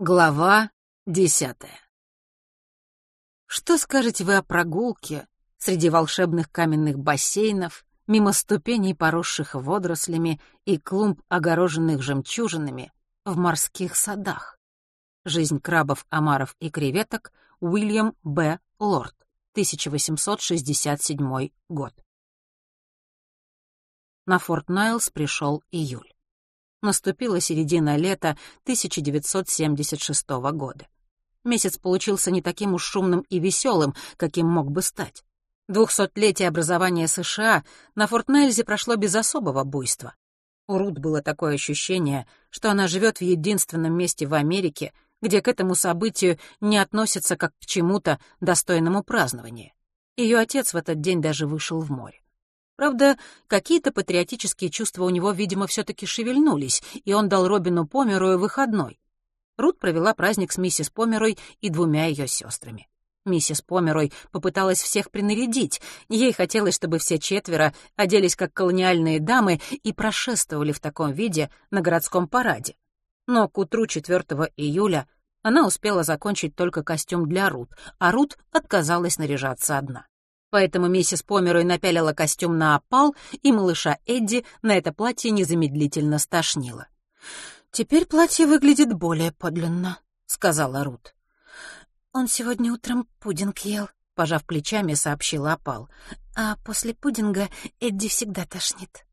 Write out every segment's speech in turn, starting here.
Глава десятая. Что скажете вы о прогулке среди волшебных каменных бассейнов, мимо ступеней, поросших водорослями, и клумб, огороженных жемчужинами, в морских садах? Жизнь крабов, омаров и креветок Уильям Б. Лорд, 1867 год. На Форт Найлс пришел июль наступила середина лета 1976 года. Месяц получился не таким уж шумным и веселым, каким мог бы стать. Двухсотлетие образования США на Форт-Нельзе прошло без особого буйства. У Рут было такое ощущение, что она живет в единственном месте в Америке, где к этому событию не относятся как к чему-то достойному празднования. Ее отец в этот день даже вышел в море. Правда, какие-то патриотические чувства у него, видимо, все-таки шевельнулись, и он дал Робину Померою выходной. Рут провела праздник с миссис Померой и двумя ее сестрами. Миссис Померой попыталась всех принарядить. Ей хотелось, чтобы все четверо оделись как колониальные дамы и прошествовали в таком виде на городском параде. Но к утру 4 июля она успела закончить только костюм для Рут, а Рут отказалась наряжаться одна. Поэтому миссис Померой напялила костюм на опал, и малыша Эдди на это платье незамедлительно стошнило. «Теперь платье выглядит более подлинно», — сказала Рут. «Он сегодня утром пудинг ел», — пожав плечами, сообщила опал. «А после пудинга Эдди всегда тошнит».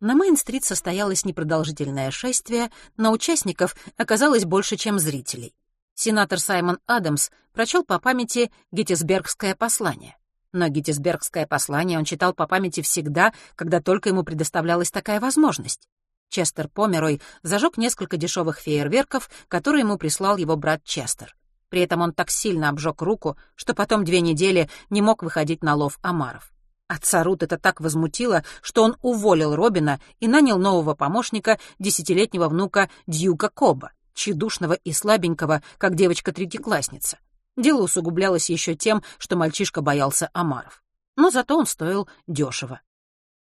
На Мейн-стрит состоялось непродолжительное шествие, но участников оказалось больше, чем зрителей. Сенатор Саймон Адамс прочел по памяти Геттисбергское послание. Но Геттисбергское послание он читал по памяти всегда, когда только ему предоставлялась такая возможность. Честер Померой зажег несколько дешевых фейерверков, которые ему прислал его брат Честер. При этом он так сильно обжег руку, что потом две недели не мог выходить на лов омаров. Отца Рут это так возмутило, что он уволил Робина и нанял нового помощника, десятилетнего внука Дьюка Коба, тщедушного и слабенького, как девочка-третьеклассница. Дело усугублялось еще тем, что мальчишка боялся омаров. Но зато он стоил дешево.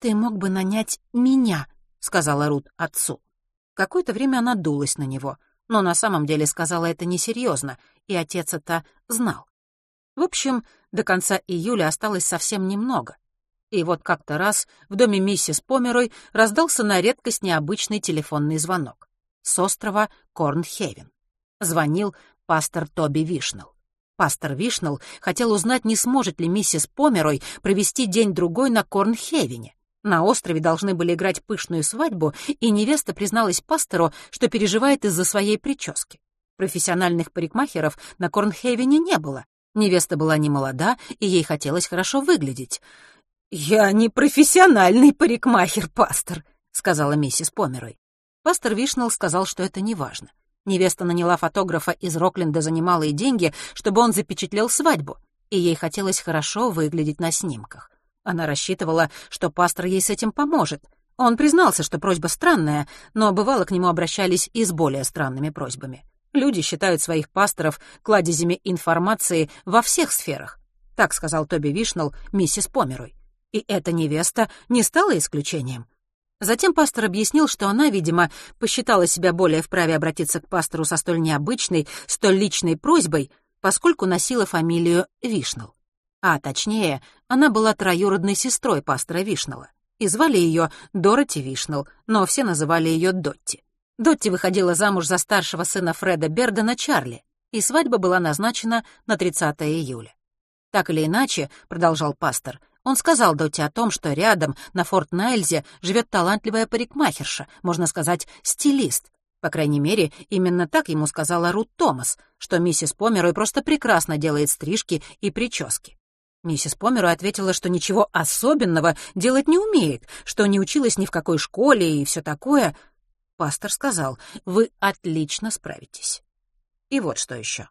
«Ты мог бы нанять меня», — сказала Рут отцу. Какое-то время она дулась на него, но на самом деле сказала это несерьезно, и отец это знал. В общем, до конца июля осталось совсем немного. И вот как-то раз в доме миссис Померой раздался на редкость необычный телефонный звонок. С острова Корнхевен. Звонил пастор Тоби Вишнелл. Пастор Вишнелл хотел узнать, не сможет ли миссис Померой провести день-другой на Корнхевене. На острове должны были играть пышную свадьбу, и невеста призналась пастору, что переживает из-за своей прически. Профессиональных парикмахеров на Корнхевене не было. Невеста была не молода, и ей хотелось хорошо выглядеть. «Я не профессиональный парикмахер, пастор», — сказала миссис Померой. Пастор Вишнелл сказал, что это не важно. Невеста наняла фотографа из Рокленда за немалые деньги, чтобы он запечатлел свадьбу, и ей хотелось хорошо выглядеть на снимках. Она рассчитывала, что пастор ей с этим поможет. Он признался, что просьба странная, но бывало к нему обращались и с более странными просьбами. Люди считают своих пасторов кладезями информации во всех сферах. Так сказал Тоби Вишнелл миссис Померой. И эта невеста не стала исключением. Затем пастор объяснил, что она, видимо, посчитала себя более вправе обратиться к пастору со столь необычной, столь личной просьбой, поскольку носила фамилию Вишнал. А точнее, она была троюродной сестрой пастора Вишнала. И звали ее Дороти Вишнал, но все называли ее Дотти. Дотти выходила замуж за старшего сына Фреда Бердена Чарли, и свадьба была назначена на 30 июля. Так или иначе, продолжал пастор, — он сказал Доте о том, что рядом, на Форт Найльзе, живет талантливая парикмахерша, можно сказать, стилист. По крайней мере, именно так ему сказала Рут Томас, что миссис Померой просто прекрасно делает стрижки и прически. Миссис Померой ответила, что ничего особенного делать не умеет, что не училась ни в какой школе и все такое. Пастор сказал, вы отлично справитесь. И вот что еще.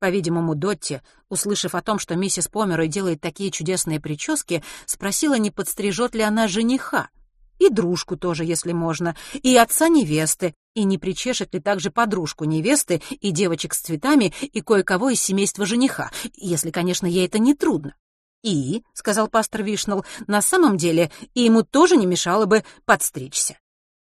По-видимому, Дотти, услышав о том, что миссис Померой делает такие чудесные прически, спросила, не подстрижет ли она жениха. И дружку тоже, если можно, и отца невесты, и не причешет ли также подружку невесты, и девочек с цветами, и кое-кого из семейства жениха, если, конечно, ей это не трудно. «И», — сказал пастор Вишнал, — «на самом деле и ему тоже не мешало бы подстричься.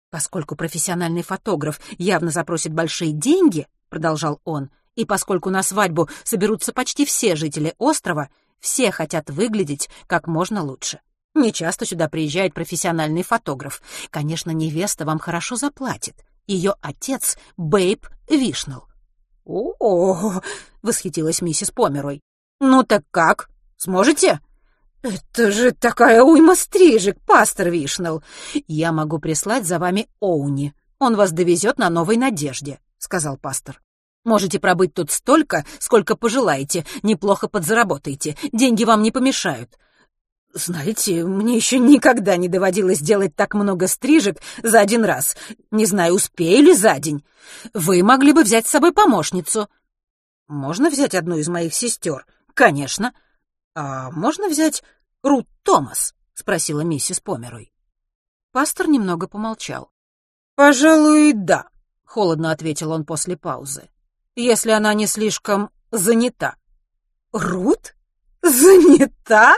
Поскольку профессиональный фотограф явно запросит большие деньги, продолжал он, «и поскольку на свадьбу соберутся почти все жители острова, все хотят выглядеть как можно лучше. Не часто сюда приезжает профессиональный фотограф. Конечно, невеста вам хорошо заплатит. Ее отец — Бэйб Вишнелл. «О-о-о!» — восхитилась миссис Померой. «Ну так как? Сможете?» «Это же такая уйма стрижек, пастор Вишнелл! Я могу прислать за вами Оуни. Он вас довезет на Новой Надежде», — сказал пастор. «Можете пробыть тут столько, сколько пожелаете, неплохо подзаработаете, деньги вам не помешают. «Знаете, мне еще никогда не доводилось делать так много стрижек за один раз. Не знаю, успею ли за день. Вы могли бы взять с собой помощницу». «Можно взять одну из моих сестер?» «Конечно». «А можно взять Рут Томас?» — спросила миссис Померой. Пастор немного помолчал. «Пожалуй, да», — холодно ответил он после паузы. «Если она не слишком занята». «Рут? Занята?»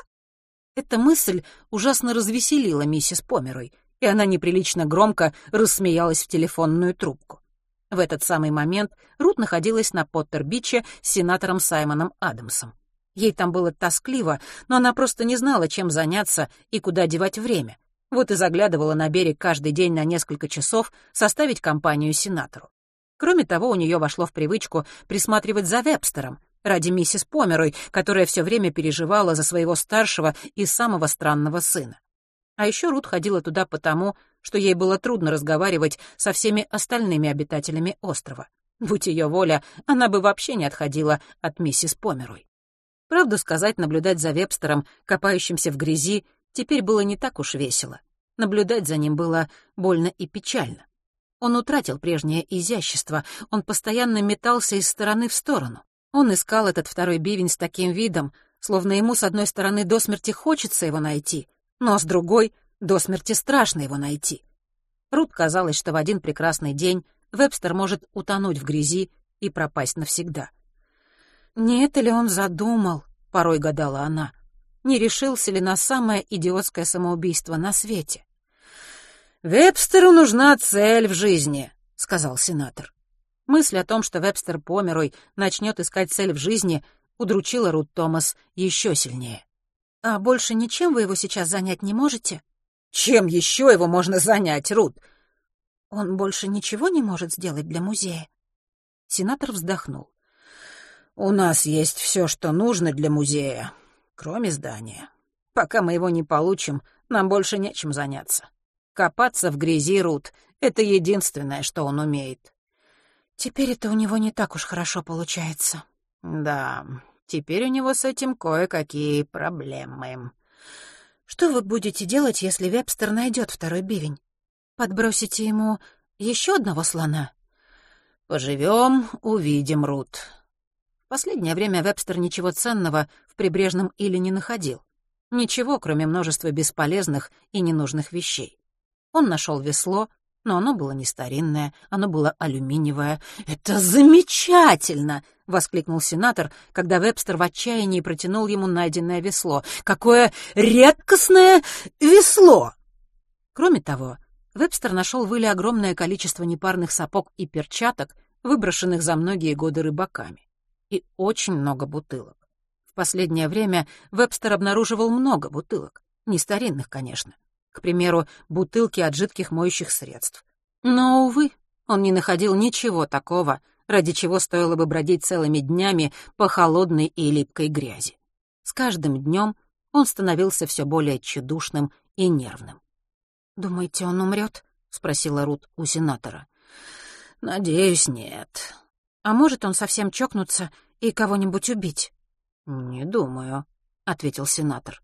Эта мысль ужасно развеселила миссис Померой, и она неприлично громко рассмеялась в телефонную трубку. В этот самый момент Рут находилась на Поттер-Биче с сенатором Саймоном Адамсом. Ей там было тоскливо, но она просто не знала, чем заняться и куда девать время. Вот и заглядывала на берег каждый день на несколько часов составить компанию сенатору. Кроме того, у нее вошло в привычку присматривать за Вебстером, ради миссис Померой, которая все время переживала за своего старшего и самого странного сына. А еще Рут ходила туда потому, что ей было трудно разговаривать со всеми остальными обитателями острова. Будь ее воля, она бы вообще не отходила от миссис Померой. Правду сказать, наблюдать за Вебстером, копающимся в грязи, теперь было не так уж весело. Наблюдать за ним было больно и печально. Он утратил прежнее изящество, он постоянно метался из стороны в сторону. Он искал этот второй бивень с таким видом, словно ему с одной стороны до смерти хочется его найти, но с другой до смерти страшно его найти. Рут казалось, что в один прекрасный день Вебстер может утонуть в грязи и пропасть навсегда. «Не это ли он задумал?» — порой гадала она. «Не решился ли на самое идиотское самоубийство на свете?» «Вебстеру нужна цель в жизни», — сказал сенатор. Мысль о том, что Вебстер Померой начнет искать цель в жизни, удручила Рут Томас еще сильнее. «А больше ничем вы его сейчас занять не можете?» «Чем еще его можно занять, Рут?» «Он больше ничего не может сделать для музея?» Сенатор вздохнул. «У нас есть все, что нужно для музея, кроме здания. Пока мы его не получим, нам больше нечем заняться. Копаться в грязи, Рут, — это единственное, что он умеет. Теперь это у него не так уж хорошо получается. Да, теперь у него с этим кое-какие проблемы. Что вы будете делать, если Вебстер найдет второй бивень? Подбросите ему еще одного слона? Поживем, увидим, Рут. В последнее время Вебстер ничего ценного в прибрежном иле не находил. Ничего, кроме множества бесполезных и ненужных вещей. Он нашел весло, но оно было не старинное, оно было алюминиевое. «Это замечательно!» — воскликнул сенатор, когда Вебстер в отчаянии протянул ему найденное весло. «Какое редкостное весло!» Кроме того, Вебстер нашел в иле огромное количество непарных сапог и перчаток, выброшенных за многие годы рыбаками. И очень много бутылок. В последнее время Вебстер обнаруживал много бутылок. Не старинных, конечно к примеру, бутылки от жидких моющих средств. Но, увы, он не находил ничего такого, ради чего стоило бы бродить целыми днями по холодной и липкой грязи. С каждым днем он становился все более тщедушным и нервным. «Думаете, он умрет?» — спросила Рут у сенатора. «Надеюсь, нет. А может, он совсем чокнуться и кого-нибудь убить?» «Не думаю», — ответил сенатор.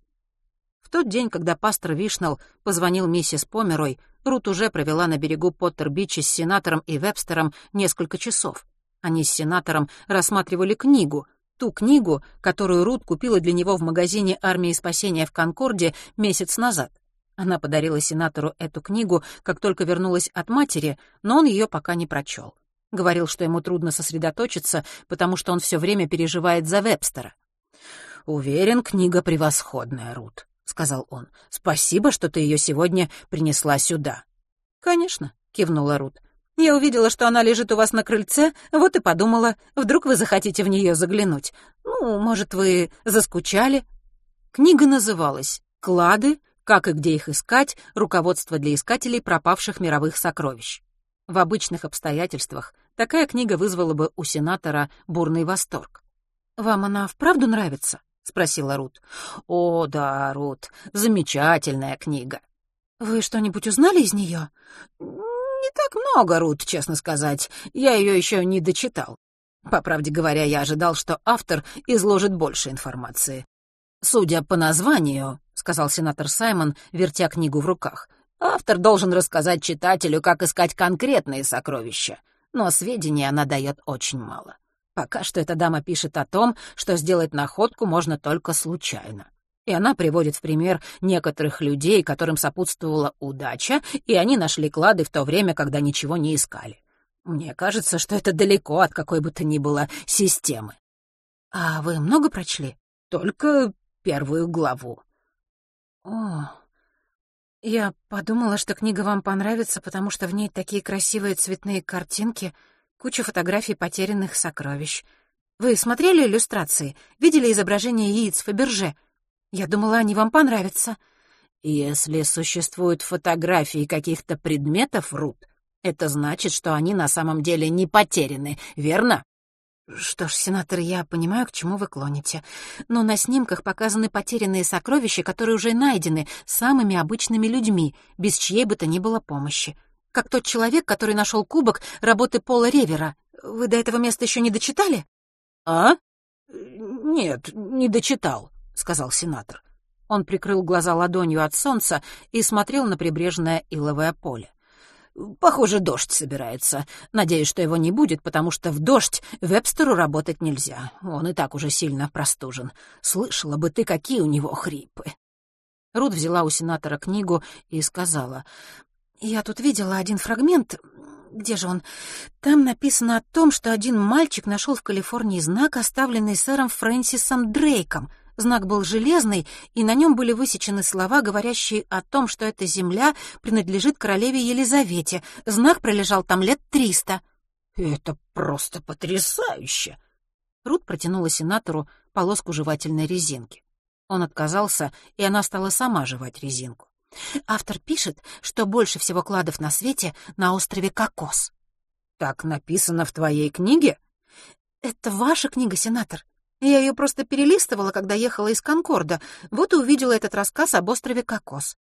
Тот день, когда пастор Вишнал позвонил миссис Померой, Рут уже провела на берегу Поттер-Бича с сенатором и Вебстером несколько часов. Они с сенатором рассматривали книгу, ту книгу, которую Рут купила для него в магазине «Армии спасения» в Конкорде месяц назад. Она подарила сенатору эту книгу, как только вернулась от матери, но он ее пока не прочел. Говорил, что ему трудно сосредоточиться, потому что он все время переживает за Вебстера. «Уверен, книга превосходная, Рут сказал он. «Спасибо, что ты ее сегодня принесла сюда». «Конечно», — кивнула Рут. Я увидела, что она лежит у вас на крыльце, вот и подумала, вдруг вы захотите в нее заглянуть. Ну, может, вы заскучали?» Книга называлась «Клады. Как и где их искать. Руководство для искателей пропавших мировых сокровищ». В обычных обстоятельствах такая книга вызвала бы у сенатора бурный восторг. «Вам она вправду нравится?» — спросила Рут. «О, да, Рут, замечательная книга». «Вы что-нибудь узнали из нее?» «Не так много, Рут, честно сказать. Я ее еще не дочитал. По правде говоря, я ожидал, что автор изложит больше информации. Судя по названию, — сказал сенатор Саймон, вертя книгу в руках, — автор должен рассказать читателю, как искать конкретные сокровища, но сведений она дает очень мало. Пока что эта дама пишет о том, что сделать находку можно только случайно и она приводит в пример некоторых людей, которым сопутствовала удача, и они нашли клады в то время, когда ничего не искали. Мне кажется, что это далеко от какой бы то ни было системы. А вы много прочли? Только первую главу. О, я подумала, что книга вам понравится, потому что в ней такие красивые цветные картинки, куча фотографий потерянных сокровищ. Вы смотрели иллюстрации? Видели изображение яиц Фаберже? Я думала, они вам понравятся. Если существуют фотографии каких-то предметов, Рут, это значит, что они на самом деле не потеряны, верно? Что ж, сенатор, я понимаю, к чему вы клоните. Но на снимках показаны потерянные сокровища, которые уже найдены самыми обычными людьми, без чьей бы то ни было помощи. Как тот человек, который нашел кубок работы Пола Ревера. Вы до этого места еще не дочитали? А? Нет, не дочитал сказал сенатор. Он прикрыл глаза ладонью от солнца и смотрел на прибрежное иловое поле. «Похоже, дождь собирается. Надеюсь, что его не будет, потому что в дождь Вебстеру работать нельзя. Он и так уже сильно простужен. Слышала бы ты, какие у него хрипы». Рут взяла у сенатора книгу и сказала, «Я тут видела один фрагмент. Где же он? Там написано о том, что один мальчик нашел в Калифорнии знак, оставленный сэром Фрэнсисом Дрейком. Знак был железный, и на нем были высечены слова, говорящие о том, что эта земля принадлежит королеве Елизавете. Знак пролежал там лет триста. «Это просто потрясающе!» Рут протянула сенатору полоску жевательной резинки. Он отказался, и она стала сама жевать резинку. Автор пишет, что больше всего кладов на свете на острове Кокос. «Так написано в твоей книге?» «Это ваша книга, сенатор. Я ее просто перелистывала, когда ехала из Конкорда, вот и увидела этот рассказ об острове Кокос.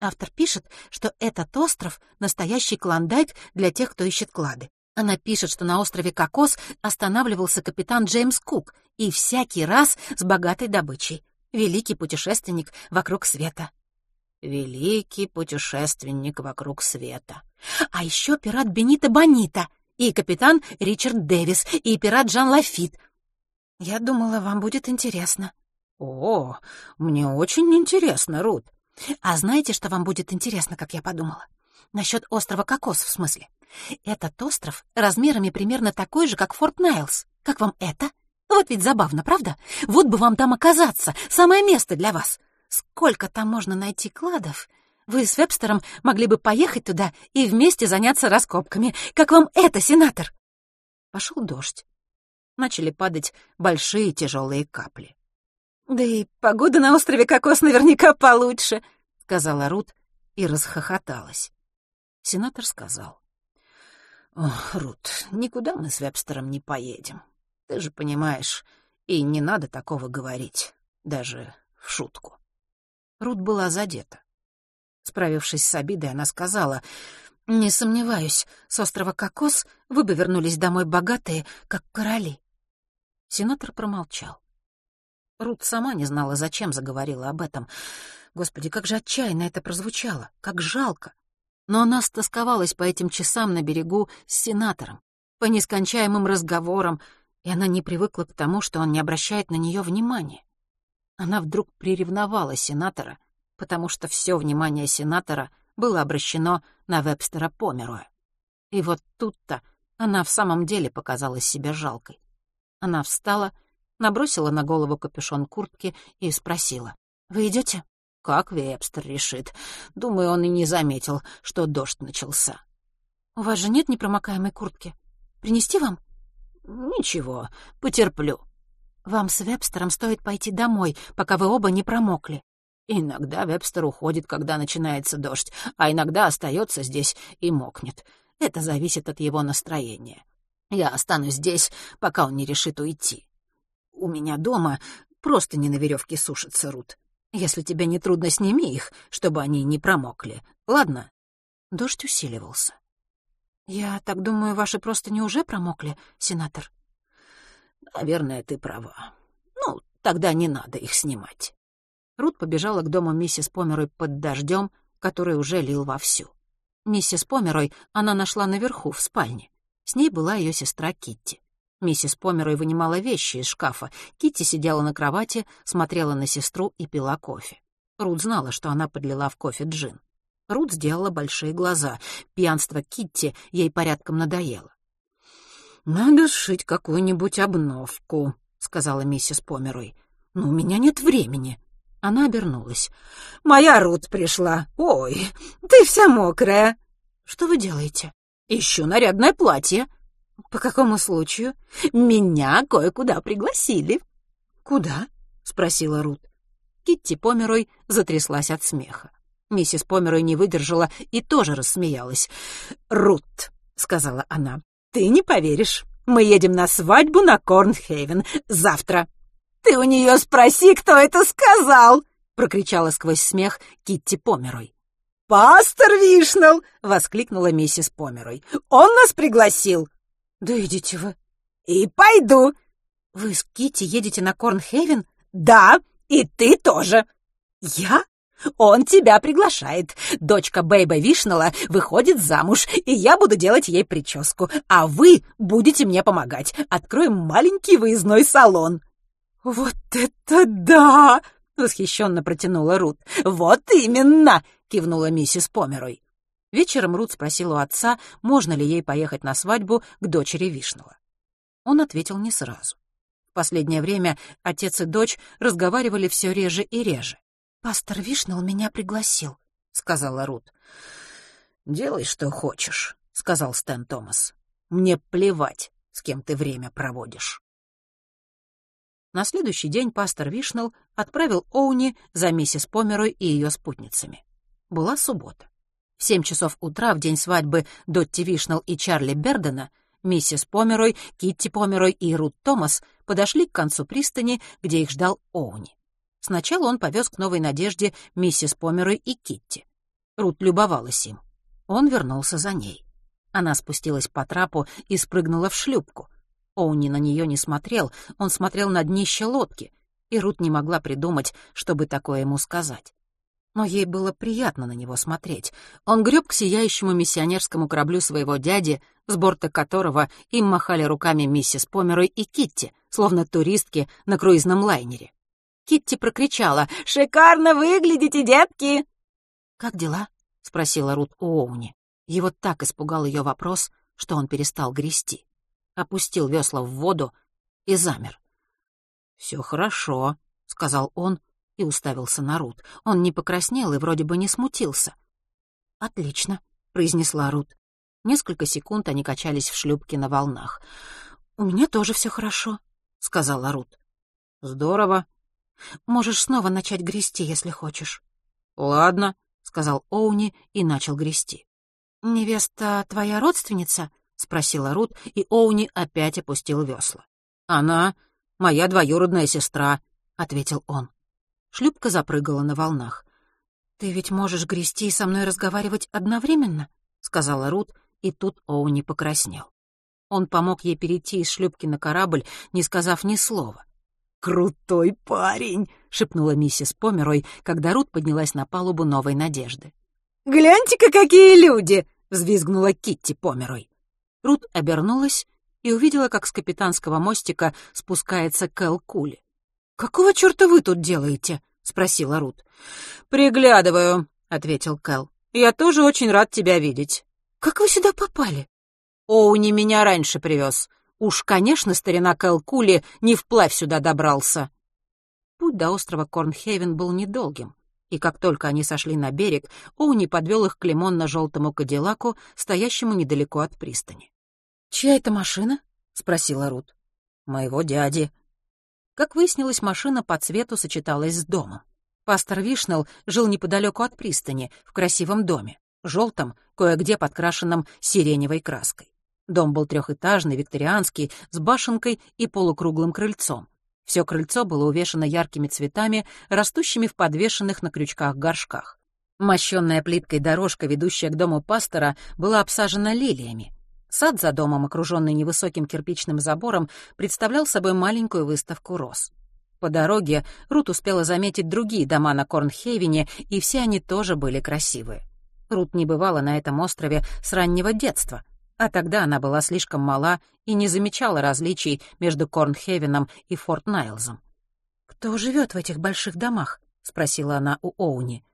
Автор пишет, что этот остров — настоящий клондайк для тех, кто ищет клады. Она пишет, что на острове Кокос останавливался капитан Джеймс Кук, и всякий раз с богатой добычей. Великий путешественник вокруг света. Великий путешественник вокруг света. А еще пират Бенита Бонита, и капитан Ричард Дэвис, и пират Жан Лафит — «Я думала, вам будет интересно». «О, мне очень интересно, Рут». «А знаете, что вам будет интересно, как я подумала? Насчет острова Кокос, в смысле. Этот остров размерами примерно такой же, как Форт Найлс. Как вам это? Вот ведь забавно, правда? Вот бы вам там оказаться, самое место для вас. Сколько там можно найти кладов? Вы с Вебстером могли бы поехать туда и вместе заняться раскопками. Как вам это, сенатор?» Пошел дождь начали падать большие тяжелые капли. «Да и погода на острове Кокос наверняка получше», — сказала Рут и расхохоталась. Сенатор сказал. «Ох, Рут, никуда мы с Вебстером не поедем. Ты же понимаешь, и не надо такого говорить, даже в шутку». Рут была задета. Справившись с обидой, она сказала, «Не сомневаюсь, с острова Кокос вы бы вернулись домой богатые, как короли». Сенатор промолчал. Рут сама не знала, зачем заговорила об этом. Господи, как же отчаянно это прозвучало, как жалко. Но она стосковалась по этим часам на берегу с сенатором, по нескончаемым разговорам, и она не привыкла к тому, что он не обращает на нее внимания. Она вдруг приревновала сенатора, потому что все внимание сенатора было обращено на Вебстера Померуя. И вот тут-то она в самом деле показалась себе жалкой. Она встала, набросила на голову капюшон куртки и спросила. «Вы идете? «Как Вебстер решит. Думаю, он и не заметил, что дождь начался». «У вас же нет непромокаемой куртки? Принести вам?» «Ничего, потерплю». «Вам с Вебстером стоит пойти домой, пока вы оба не промокли». Иногда Вебстер уходит, когда начинается дождь, а иногда остается здесь и мокнет. Это зависит от его настроения. Я останусь здесь, пока он не решит уйти. У меня дома просто не на веревке сушится Рут. Если тебе не трудно, сними их, чтобы они не промокли. Ладно?» Дождь усиливался. «Я так думаю, ваши просто не уже промокли, сенатор?» «Наверное, ты права. Ну, тогда не надо их снимать». Рут побежала к дому миссис Померой под дождем, который уже лил вовсю. Миссис Померой она нашла наверху, в спальне. С ней была ее сестра Китти. Миссис Померой вынимала вещи из шкафа. Китти сидела на кровати, смотрела на сестру и пила кофе. Рут знала, что она подлила в кофе джин. Рут сделала большие глаза. Пьянство Китти ей порядком надоело. «Надо сшить какую-нибудь обновку», — сказала миссис Померой. «Но у меня нет времени». Она обернулась. «Моя Рут пришла. Ой, ты вся мокрая». «Что вы делаете?» «Ищу нарядное платье». «По какому случаю?» «Меня кое-куда пригласили». «Куда?» — спросила Рут. Китти Померой затряслась от смеха. Миссис Померой не выдержала и тоже рассмеялась. «Рут», — сказала она, — «ты не поверишь. Мы едем на свадьбу на Корнхейвен завтра». «Ты у нее спроси, кто это сказал!» — прокричала сквозь смех Китти Померой. «Пастор Вишнал!» — воскликнула миссис Померой. «Он нас пригласил!» «Да идите вы!» «И пойду!» «Вы с Китти едете на Корнхейвен?» «Да, и ты тоже!» «Я?» «Он тебя приглашает. Дочка Бэйба Вишнала выходит замуж, и я буду делать ей прическу, а вы будете мне помогать. Откроем маленький выездной салон». «Вот это да!» — восхищенно протянула Рут. «Вот именно!» — кивнула миссис Померой. Вечером Рут спросила у отца, можно ли ей поехать на свадьбу к дочери Вишнала. Он ответил не сразу. В последнее время отец и дочь разговаривали все реже и реже. «Пастор Вишнал меня пригласил», — сказала Рут. «Делай, что хочешь», — сказал Стэн Томас. «Мне плевать, с кем ты время проводишь». На следующий день пастор Вишнелл отправил Оуни за миссис Померой и ее спутницами. Была суббота. В семь часов утра, в день свадьбы Дотти Вишнелл и Чарли Бердена, миссис Померой, Китти Померой и Рут Томас подошли к концу пристани, где их ждал Оуни. Сначала он повез к Новой Надежде миссис Померой и Китти. Рут любовалась им. Он вернулся за ней. Она спустилась по трапу и спрыгнула в шлюпку. Оуни на нее не смотрел, он смотрел на днище лодки, и Рут не могла придумать, чтобы такое ему сказать. Но ей было приятно на него смотреть. Он греб к сияющему миссионерскому кораблю своего дяди, с борта которого им махали руками миссис Померой и Китти, словно туристки на круизном лайнере. Китти прокричала «Шикарно выглядите, детки!» «Как дела?» — спросила Рут Оуни. Его так испугал ее вопрос, что он перестал грести опустил весла в воду и замер. «Все хорошо», — сказал он и уставился на Рут. Он не покраснел и вроде бы не смутился. «Отлично», — произнесла Рут. Несколько секунд они качались в шлюпке на волнах. «У меня тоже все хорошо», — сказала Рут. «Здорово. Можешь снова начать грести, если хочешь». «Ладно», — сказал Оуни и начал грести. «Невеста твоя родственница?» — спросила Рут, и Оуни опять опустил весла. «Она моя двоюродная сестра», — ответил он. Шлюпка запрыгала на волнах. «Ты ведь можешь грести и со мной разговаривать одновременно?» — сказала Рут, и тут Оуни покраснел. Он помог ей перейти из шлюпки на корабль, не сказав ни слова. «Крутой парень!» — шепнула миссис Померой, когда Рут поднялась на палубу новой надежды. «Гляньте-ка, какие люди!» — взвизгнула Китти Померой. Рут обернулась и увидела, как с капитанского мостика спускается Кэл Кули. «Какого черта вы тут делаете?» — спросила Рут. «Приглядываю», — ответил Кэл. «Я тоже очень рад тебя видеть». «Как вы сюда попали?» «Оуни меня раньше привез. Уж, конечно, старина Кэл Кули не вплавь сюда добрался». Путь до острова Корнхейвен был недолгим, И как только они сошли на берег, Оуни подвел их к лимонно-желтому кадиллаку, стоящему недалеко от пристани. «Чья это машина?» — спросила Рут. «Моего дяди». Как выяснилось, машина по цвету сочеталась с домом. Пастор Вишнелл жил неподалеку от пристани, в красивом доме, желтом, кое-где подкрашенном сиреневой краской. Дом был трехэтажный, викторианский, с башенкой и полукруглым крыльцом. Все крыльцо было увешано яркими цветами, растущими в подвешенных на крючках горшках. Мощенная плиткой дорожка, ведущая к дому пастора, была обсажена лилиями. Сад за домом, окруженный невысоким кирпичным забором, представлял собой маленькую выставку роз. По дороге Рут успела заметить другие дома на Корнхейвене, и все они тоже были красивые. Рут не бывала на этом острове с раннего детства, а тогда она была слишком мала и не замечала различий между Корнхевеном и Форт Найлзом. «Кто живет в этих больших домах?» — спросила она у Оуни.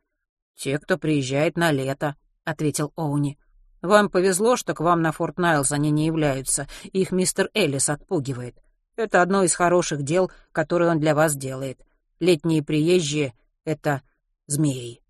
«Те, кто приезжает на лето», — ответил Оуни. «Вам повезло, что к вам на Форт Найлз они не являются. Их мистер Эллис отпугивает. Это одно из хороших дел, которые он для вас делает. Летние приезжие — это змеи».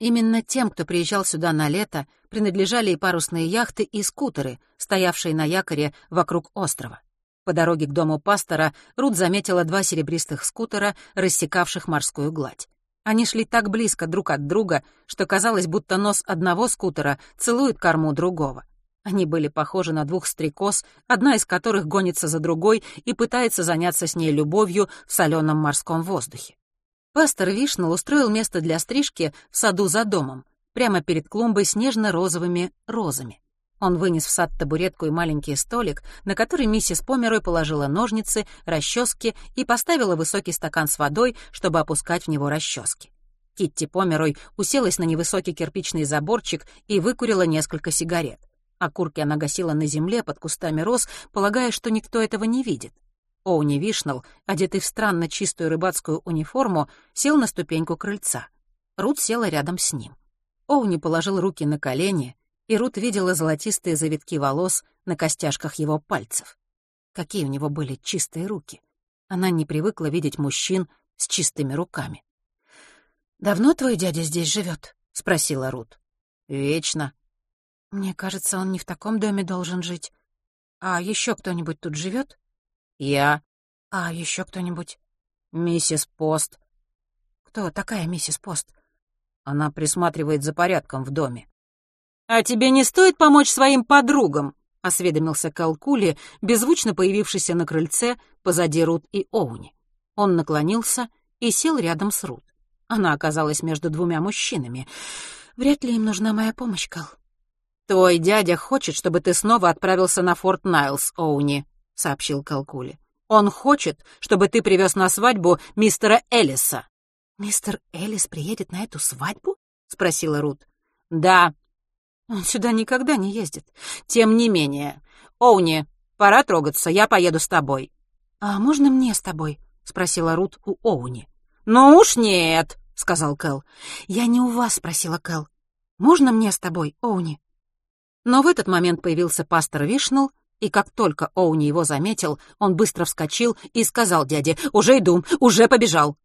Именно тем, кто приезжал сюда на лето, принадлежали и парусные яхты, и скутеры, стоявшие на якоре вокруг острова. По дороге к дому пастора Рут заметила два серебристых скутера, рассекавших морскую гладь. Они шли так близко друг от друга, что казалось, будто нос одного скутера целует корму другого. Они были похожи на двух стрекоз, одна из которых гонится за другой и пытается заняться с ней любовью в соленом морском воздухе. Пастор Вишнал устроил место для стрижки в саду за домом, прямо перед клумбой с нежно-розовыми розами. Он вынес в сад табуретку и маленький столик, на который миссис Померой положила ножницы, расчески и поставила высокий стакан с водой, чтобы опускать в него расчески. Китти Померой уселась на невысокий кирпичный заборчик и выкурила несколько сигарет. Окурки она гасила на земле под кустами роз, полагая, что никто этого не видит. Оуни Вишнал, одетый в странно чистую рыбацкую униформу, сел на ступеньку крыльца. Рут села рядом с ним. Оуни положил руки на колени, и Рут видела золотистые завитки волос на костяшках его пальцев. Какие у него были чистые руки. Она не привыкла видеть мужчин с чистыми руками. «Давно твой дядя здесь живет? спросила Рут. «Вечно». «Мне кажется, он не в таком доме должен жить. А еще кто-нибудь тут живет? «Я». «А еще кто-нибудь?» «Миссис Пост». «Кто такая миссис Пост?» Она присматривает за порядком в доме. «А тебе не стоит помочь своим подругам?» — осведомился Калкули, беззвучно появившийся на крыльце позади Рут и Оуни. Он наклонился и сел рядом с Рут. Она оказалась между двумя мужчинами. «Вряд ли им нужна моя помощь, Кал». «Твой дядя хочет, чтобы ты снова отправился на Форт Найлс, Оуни», — сообщил Калкули. «Он хочет, чтобы ты привез на свадьбу мистера Эллиса». «Мистер Эллис приедет на эту свадьбу?» — спросила Рут. «Да». «Он сюда никогда не ездит». «Тем не менее. Оуни, пора трогаться, я поеду с тобой». «А можно мне с тобой?» — спросила Рут у Оуни. «Ну уж нет», — сказал Кэл. «Я не у вас», — спросила Кэл. «Можно мне с тобой, Оуни?» Но в этот момент появился пастор Вишнелл и как только Оуни его заметил, он быстро вскочил и сказал дяде «Уже иду, уже побежал».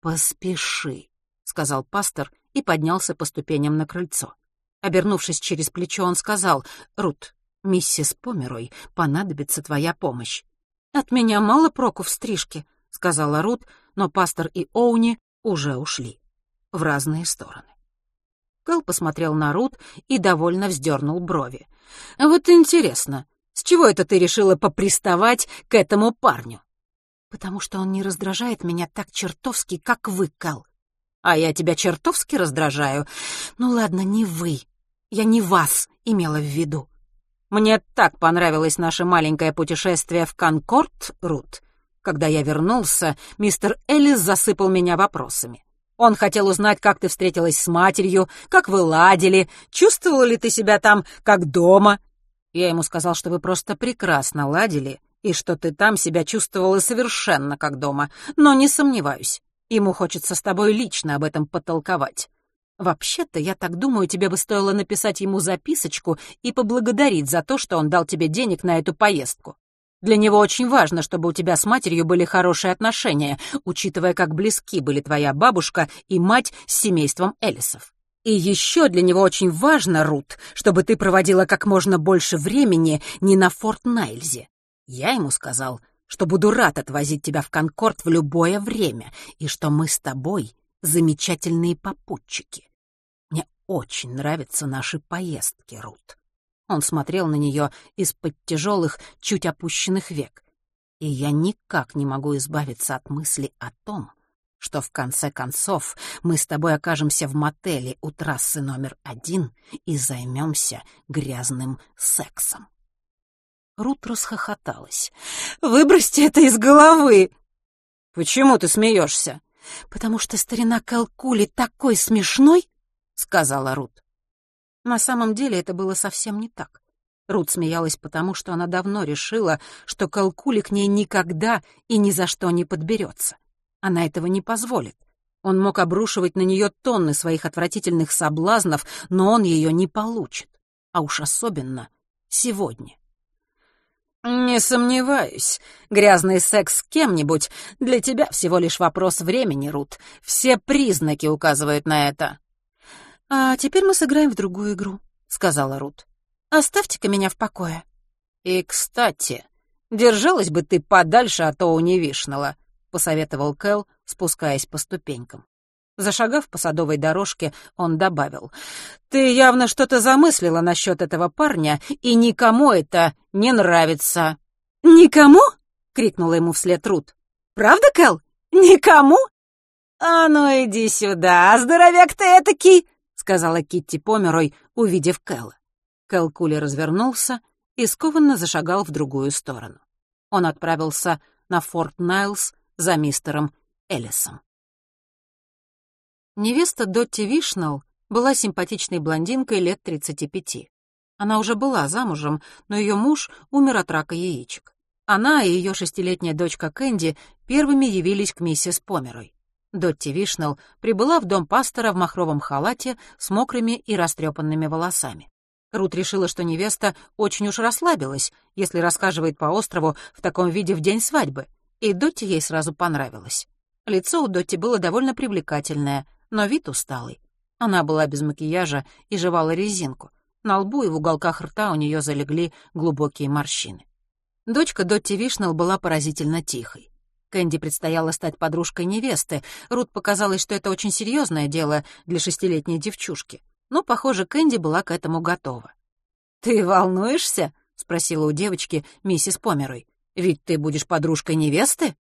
«Поспеши», — сказал пастор и поднялся по ступеням на крыльцо. Обернувшись через плечо, он сказал «Рут, миссис Померой, понадобится твоя помощь». «От меня мало проку в стрижке», — сказала Рут, но пастор и Оуни уже ушли в разные стороны. Кэл посмотрел на Рут и довольно вздернул брови. «Вот интересно, с чего это ты решила поприставать к этому парню? Потому что он не раздражает меня так чертовски, как вы, Кал. А я тебя чертовски раздражаю. Ну ладно, не вы. Я не вас имела в виду. Мне так понравилось наше маленькое путешествие в Конкорд, Рут. Когда я вернулся, мистер Эллис засыпал меня вопросами. Он хотел узнать, как ты встретилась с матерью, как вы ладили, чувствовала ли ты себя там как дома, я ему сказал, что вы просто прекрасно ладили и что ты там себя чувствовала совершенно как дома, но не сомневаюсь. Ему хочется с тобой лично об этом потолковать. Вообще-то, я так думаю, тебе бы стоило написать ему записочку и поблагодарить за то, что он дал тебе денег на эту поездку. Для него очень важно, чтобы у тебя с матерью были хорошие отношения, учитывая, как близки были твоя бабушка и мать с семейством Элисов. И еще для него очень важно, Рут, чтобы ты проводила как можно больше времени не на Форт Найльзе. Я ему сказал, что буду рад отвозить тебя в Конкорд в любое время, и что мы с тобой замечательные попутчики. Мне очень нравятся наши поездки, Рут. Он смотрел на нее из-под тяжелых, чуть опущенных век. И я никак не могу избавиться от мысли о том, что в конце концов мы с тобой окажемся в мотеле у трассы номер один и займемся грязным сексом. Рут расхохоталась. «Выбросьте это из головы!» «Почему ты смеешься?» «Потому что старина Калкули такой смешной!» — сказала Рут. На самом деле это было совсем не так. Рут смеялась потому, что она давно решила, что Калкули к ней никогда и ни за что не подберется. Она этого не позволит. Он мог обрушивать на нее тонны своих отвратительных соблазнов, но он ее не получит. А уж особенно сегодня. «Не сомневаюсь. Грязный секс с кем-нибудь для тебя всего лишь вопрос времени, Рут. Все признаки указывают на это». «А теперь мы сыграем в другую игру», — сказала Рут. «Оставьте-ка меня в покое». «И, кстати, держалась бы ты подальше от Оуни Вишнелла», — посоветовал Кэл, спускаясь по ступенькам. Зашагав по садовой дорожке, он добавил, «Ты явно что-то замыслила насчет этого парня, и никому это не нравится». «Никому?» — крикнула ему вслед Рут. «Правда, Кэл? Никому?» «А ну иди сюда, здоровяк ты этакий!» — сказала Китти Померой, увидев Кэлла. Кэл Кули развернулся и скованно зашагал в другую сторону. Он отправился на Форт Найлс за мистером Эллисом. Невеста Дотти Вишнелл была симпатичной блондинкой лет 35. Она уже была замужем, но ее муж умер от рака яичек. Она и ее шестилетняя дочка Кэнди первыми явились к миссис Померой. Дотти Вишнелл прибыла в дом пастора в махровом халате с мокрыми и растрепанными волосами. Рут решила, что невеста очень уж расслабилась, если рассказывает по острову в таком виде в день свадьбы, и Дотти ей сразу понравилось. Лицо у Дотти было довольно привлекательное, но вид усталый. Она была без макияжа и жевала резинку. На лбу и в уголках рта у нее залегли глубокие морщины. Дочка Дотти Вишнелл была поразительно тихой. Кэнди предстояло стать подружкой невесты. Рут показалось, что это очень серьезное дело для шестилетней девчушки. Но, похоже, Кэнди была к этому готова. «Ты волнуешься?» — спросила у девочки миссис Померой. «Ведь ты будешь подружкой невесты?»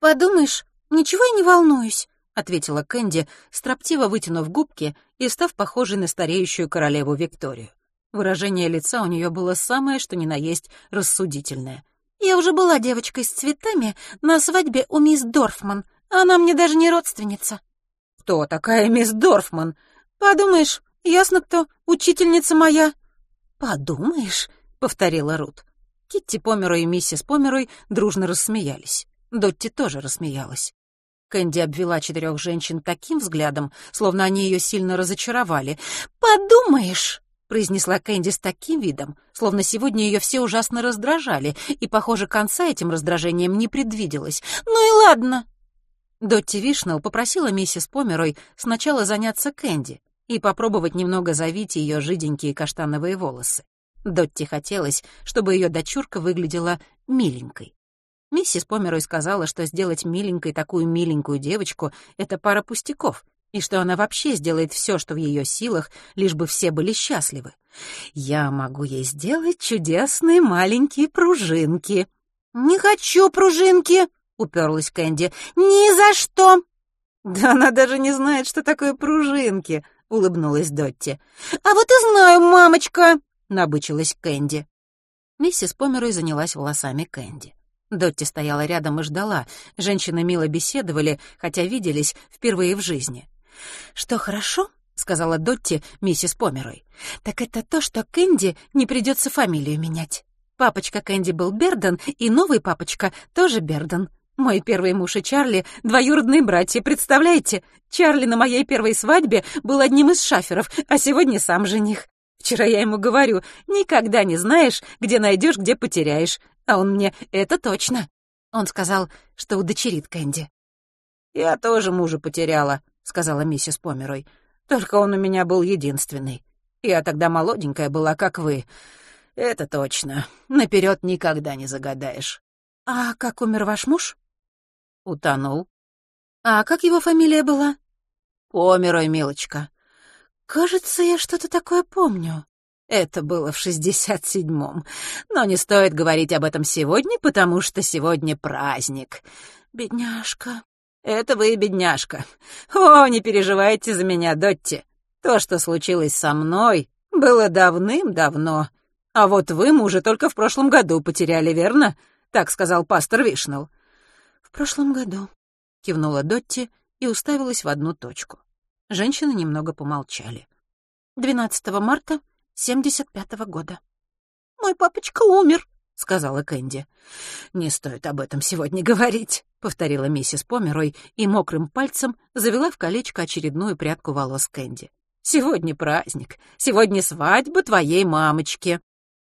«Подумаешь, ничего я не волнуюсь», — ответила Кэнди, строптиво вытянув губки и став похожей на стареющую королеву Викторию. Выражение лица у нее было самое, что ни на есть, рассудительное — я уже была девочкой с цветами на свадьбе у мисс Дорфман. Она мне даже не родственница. Кто такая мисс Дорфман? Подумаешь, ясно кто, учительница моя. Подумаешь, повторила Рут. Китти Померой и миссис Померой дружно рассмеялись. Дотти тоже рассмеялась. Кэнди обвела четырех женщин таким взглядом, словно они ее сильно разочаровали. «Подумаешь!» — произнесла Кэнди с таким видом, словно сегодня ее все ужасно раздражали, и, похоже, конца этим раздражением не предвиделось. «Ну и ладно!» Дотти Вишнелл попросила миссис Померой сначала заняться Кэнди и попробовать немного завить ее жиденькие каштановые волосы. Дотти хотелось, чтобы ее дочурка выглядела миленькой. Миссис Померой сказала, что сделать миленькой такую миленькую девочку — это пара пустяков — и что она вообще сделает все, что в ее силах, лишь бы все были счастливы. Я могу ей сделать чудесные маленькие пружинки. «Не хочу пружинки!» — уперлась Кэнди. «Ни за что!» «Да она даже не знает, что такое пружинки!» — улыбнулась Дотти. «А вот и знаю, мамочка!» — набычилась Кэнди. Миссис Померой занялась волосами Кэнди. Дотти стояла рядом и ждала. Женщины мило беседовали, хотя виделись впервые в жизни. «Что хорошо?» — сказала Дотти миссис Померой. «Так это то, что Кэнди не придется фамилию менять. Папочка Кэнди был Берден, и новый папочка тоже Берден. Мой первый муж и Чарли — двоюродные братья, представляете? Чарли на моей первой свадьбе был одним из шаферов, а сегодня сам жених. Вчера я ему говорю, никогда не знаешь, где найдешь, где потеряешь. А он мне «это точно». Он сказал, что удочерит Кэнди. «Я тоже мужа потеряла», — сказала миссис Померой. «Только он у меня был единственный. Я тогда молоденькая была, как вы. Это точно. Наперед никогда не загадаешь». «А как умер ваш муж?» «Утонул». «А как его фамилия была?» «Померой, милочка». «Кажется, я что-то такое помню». Это было в шестьдесят седьмом. Но не стоит говорить об этом сегодня, потому что сегодня праздник. Бедняжка. Это вы, бедняжка. О, не переживайте за меня, Дотти. То, что случилось со мной, было давным-давно. А вот вы мужа только в прошлом году потеряли, верно? Так сказал пастор Вишнелл. В прошлом году, кивнула Дотти и уставилась в одну точку. Женщины немного помолчали. 12 марта 75-го года. «Мой папочка умер», — сказала Кэнди. «Не стоит об этом сегодня говорить», — повторила миссис Померой и мокрым пальцем завела в колечко очередную прядку волос Кэнди. «Сегодня праздник. Сегодня свадьба твоей мамочки».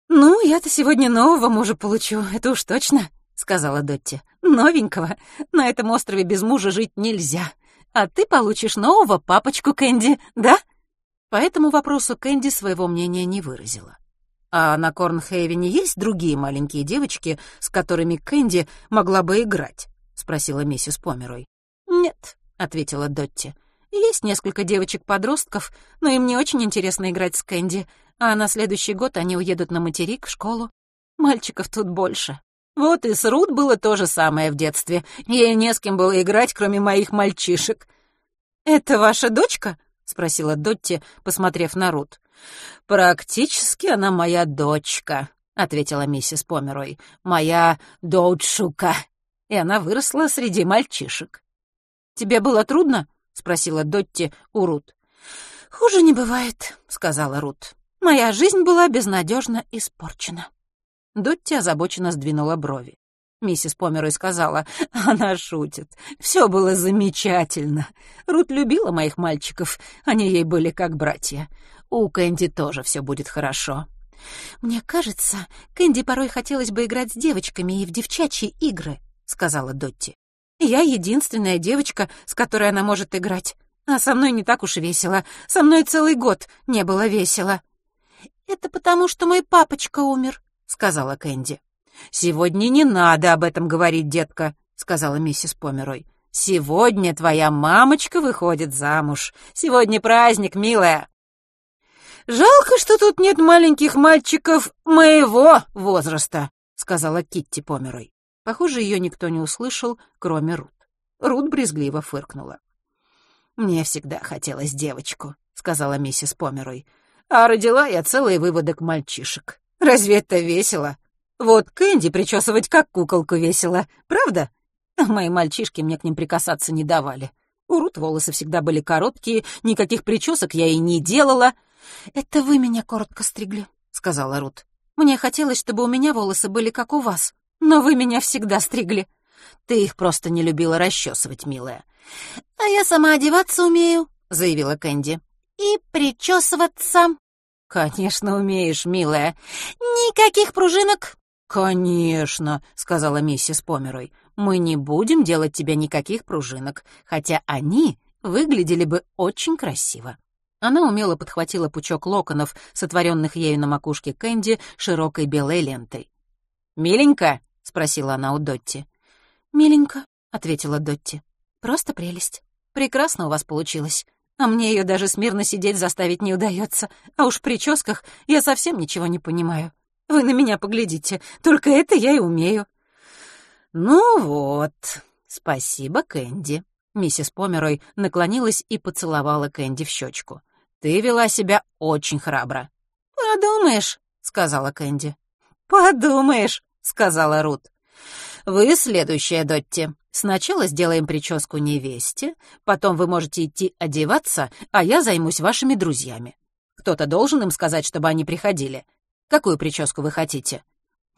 «Ну, я-то сегодня нового мужа получу, это уж точно», — сказала Дотти. «Новенького. На этом острове без мужа жить нельзя. А ты получишь нового папочку Кэнди, да?» По этому вопросу Кэнди своего мнения не выразила. «А на Корнхейвене есть другие маленькие девочки, с которыми Кэнди могла бы играть?» — спросила миссис Померой. «Нет», — ответила Дотти. «Есть несколько девочек-подростков, но им не очень интересно играть с Кэнди, а на следующий год они уедут на материк в школу. Мальчиков тут больше». «Вот и с Рут было то же самое в детстве. Ей не с кем было играть, кроме моих мальчишек». «Это ваша дочка?» — спросила Дотти, посмотрев на Рут. «Практически она моя дочка», — ответила миссис Померой. «Моя доучука». И она выросла среди мальчишек. «Тебе было трудно?» — спросила Дотти у Рут. «Хуже не бывает», — сказала Рут. «Моя жизнь была безнадежно испорчена». Дотти озабоченно сдвинула брови. Миссис Померой сказала, она шутит. Все было замечательно. Рут любила моих мальчиков, они ей были как братья. У Кэнди тоже все будет хорошо. «Мне кажется, Кэнди порой хотелось бы играть с девочками и в девчачьи игры», — сказала Дотти. «Я единственная девочка, с которой она может играть. А со мной не так уж весело. Со мной целый год не было весело». «Это потому, что мой папочка умер», — сказала Кэнди. «Сегодня не надо об этом говорить, детка», — сказала миссис Померой. «Сегодня твоя мамочка выходит замуж. Сегодня праздник, милая». «Жалко, что тут нет маленьких мальчиков моего возраста», — сказала Китти Померой. Похоже, ее никто не услышал, кроме Рут. Рут брезгливо фыркнула. «Мне всегда хотелось девочку», — сказала миссис Померой. «А родила я целый выводок мальчишек. Разве это весело?» Вот Кэнди причесывать как куколку весело, правда? Мои мальчишки мне к ним прикасаться не давали. У Рут волосы всегда были короткие, никаких причесок я и не делала. «Это вы меня коротко стригли», — сказала Рут. «Мне хотелось, чтобы у меня волосы были как у вас, но вы меня всегда стригли». «Ты их просто не любила расчесывать, милая». «А я сама одеваться умею», — заявила Кэнди. «И причесываться». «Конечно умеешь, милая». «Никаких пружинок, «Конечно», — сказала миссис Померой, — «мы не будем делать тебе никаких пружинок, хотя они выглядели бы очень красиво». Она умело подхватила пучок локонов, сотворенных ею на макушке Кэнди, широкой белой лентой. «Миленько?» — спросила она у Дотти. «Миленько», — ответила Дотти. «Просто прелесть. Прекрасно у вас получилось. А мне ее даже смирно сидеть заставить не удается. А уж в прическах я совсем ничего не понимаю. Вы на меня поглядите, только это я и умею». «Ну вот, спасибо, Кэнди». Миссис Померой наклонилась и поцеловала Кэнди в щечку. «Ты вела себя очень храбро». «Подумаешь», — сказала Кэнди. «Подумаешь», — сказала Рут. «Вы следующая, Дотти. Сначала сделаем прическу невесте, потом вы можете идти одеваться, а я займусь вашими друзьями. Кто-то должен им сказать, чтобы они приходили. Какую прическу вы хотите?»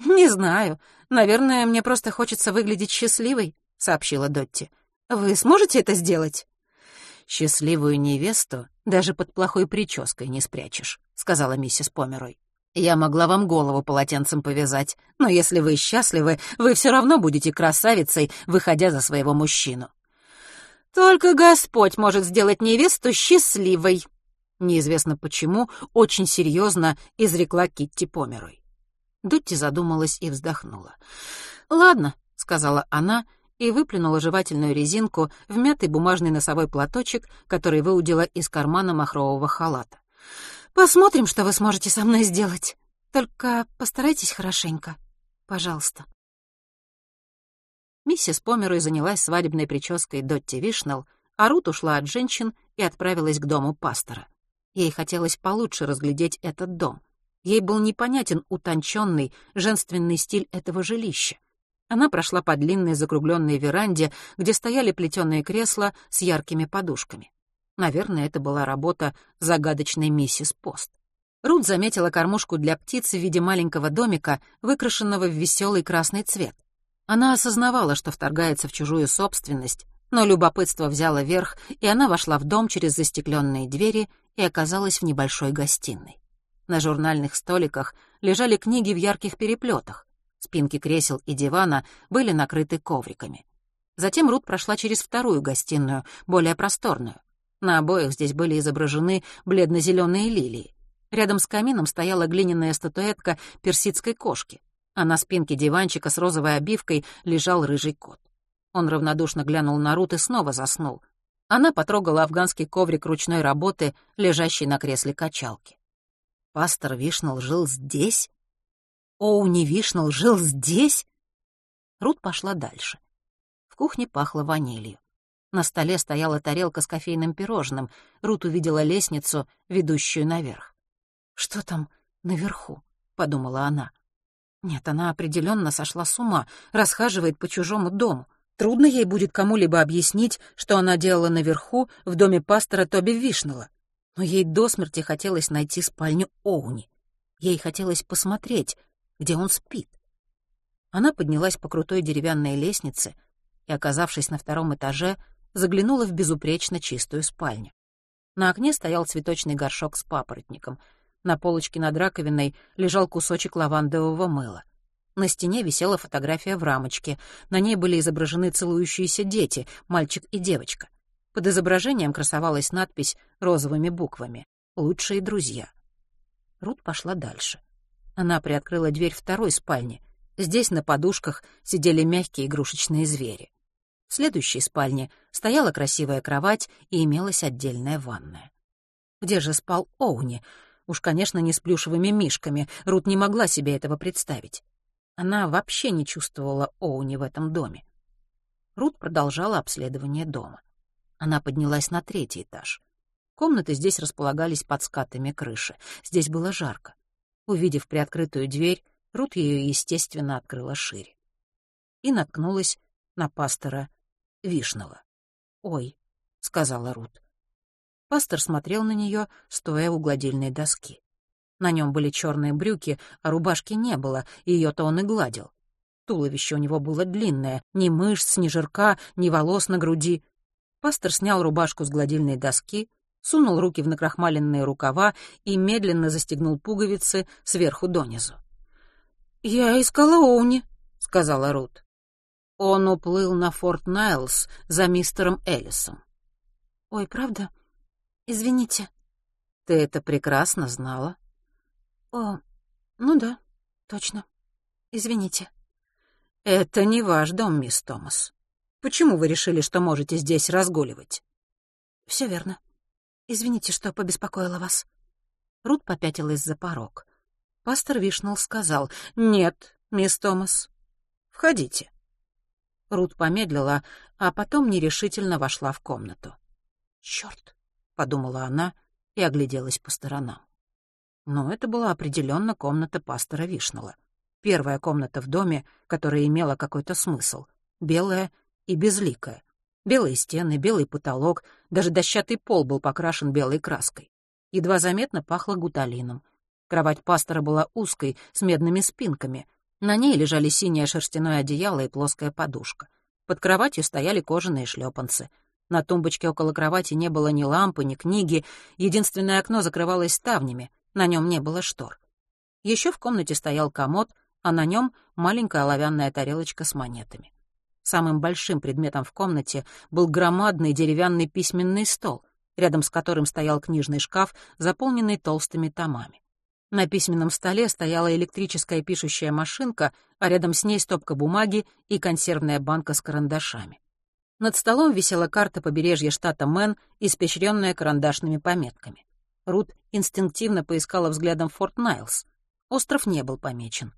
«Не знаю. Наверное, мне просто хочется выглядеть счастливой», — сообщила Дотти. «Вы сможете это сделать?» «Счастливую невесту даже под плохой прической не спрячешь», — сказала миссис Померой. Я могла вам голову полотенцем повязать, но если вы счастливы, вы все равно будете красавицей, выходя за своего мужчину. Только Господь может сделать невесту счастливой. Неизвестно почему, очень серьезно изрекла Китти Померой. Дотти задумалась и вздохнула. «Ладно», — сказала она и выплюнула жевательную резинку в мятый бумажный носовой платочек, который выудила из кармана махрового халата. Посмотрим, что вы сможете со мной сделать. Только постарайтесь хорошенько. Пожалуйста. Миссис Померой занялась свадебной прической Дотти Вишнелл, а Рут ушла от женщин и отправилась к дому пастора. Ей хотелось получше разглядеть этот дом. Ей был непонятен утонченный, женственный стиль этого жилища. Она прошла по длинной закругленной веранде, где стояли плетеные кресла с яркими подушками. Наверное, это была работа загадочной миссис Пост. Рут заметила кормушку для птиц в виде маленького домика, выкрашенного в веселый красный цвет. Она осознавала, что вторгается в чужую собственность, но любопытство взяло верх, и она вошла в дом через застекленные двери и оказалась в небольшой гостиной. На журнальных столиках лежали книги в ярких переплетах. Спинки кресел и дивана были накрыты ковриками. Затем Рут прошла через вторую гостиную, более просторную. На обоих здесь были изображены бледно-зеленые лилии. Рядом с камином стояла глиняная статуэтка персидской кошки, а на спинке диванчика с розовой обивкой лежал рыжий кот. Он равнодушно глянул на Рут и снова заснул. Она потрогала афганский коврик ручной работы, лежащий на кресле качалки. Пастор Вишнал жил здесь? Оуни Вишнал жил здесь? Рут пошла дальше. В кухне пахло ванилью. На столе стояла тарелка с кофейным пирожным. Рут увидела лестницу, ведущую наверх. «Что там наверху?» — подумала она. Нет, она определенно сошла с ума, расхаживает по чужому дому. Трудно ей будет кому-либо объяснить, что она делала наверху, в доме пастора Тоби Вишнелла. Но ей до смерти хотелось найти спальню Оуни. Ей хотелось посмотреть, где он спит. Она поднялась по крутой деревянной лестнице и, оказавшись на втором этаже, заглянула в безупречно чистую спальню. На окне стоял цветочный горшок с папоротником. На полочке над раковиной лежал кусочек лавандового мыла. На стене висела фотография в рамочке. На ней были изображены целующиеся дети, мальчик и девочка. Под изображением красовалась надпись розовыми буквами «Лучшие друзья». Рут пошла дальше. Она приоткрыла дверь второй спальни. Здесь на подушках сидели мягкие игрушечные звери. Следующей спальне стояла красивая кровать и имелась отдельная ванная. Где же спал Оуни? Уж, конечно, не с плюшевыми мишками. Рут не могла себе этого представить. Она вообще не чувствовала Оуни в этом доме. Рут продолжала обследование дома. Она поднялась на третий этаж. Комнаты здесь располагались под скатами крыши. Здесь было жарко. Увидев приоткрытую дверь, Рут ее, естественно, открыла шире. И наткнулась на пастора Вишнова. «Ой», — сказала Рут. Пастор смотрел на нее, стоя у гладильной доски. На нем были черные брюки, а рубашки не было, ее-то он и гладил. Туловище у него было длинное, ни мышц, ни жирка, ни волос на груди. Пастор снял рубашку с гладильной доски, сунул руки в накрахмаленные рукава и медленно застегнул пуговицы сверху донизу. «Я искала Оуни», — сказала Рут. Он уплыл на Форт Найлс за мистером Эллисом. «Ой, правда? Извините». «Ты это прекрасно знала?» «О, ну да, точно. Извините». «Это не ваш дом, мисс Томас. Почему вы решили, что можете здесь разгуливать?» «Все верно. Извините, что побеспокоила вас». Рут попятилась за порог. Пастор Вишнелл сказал, «Нет, мисс Томас, входите». Рут помедлила, а потом нерешительно вошла в комнату. «Чёрт!» — подумала она и огляделась по сторонам. Но это была определенно комната пастора Вишнала. Первая комната в доме, которая имела какой-то смысл. Белая и безликая. Белые стены, белый потолок, даже дощатый пол был покрашен белой краской. Едва заметно пахло гуталином. Кровать пастора была узкой, с медными спинками, на ней лежали синее шерстяное одеяло и плоская подушка. Под кроватью стояли кожаные шлепанцы. На тумбочке около кровати не было ни лампы, ни книги. Единственное окно закрывалось ставнями, на нем не было штор. Еще в комнате стоял комод, а на нем маленькая оловянная тарелочка с монетами. Самым большим предметом в комнате был громадный деревянный письменный стол, рядом с которым стоял книжный шкаф, заполненный толстыми томами. На письменном столе стояла электрическая пишущая машинка, а рядом с ней стопка бумаги и консервная банка с карандашами. Над столом висела карта побережья штата Мэн, испещренная карандашными пометками. Рут инстинктивно поискала взглядом Форт Найлс. Остров не был помечен.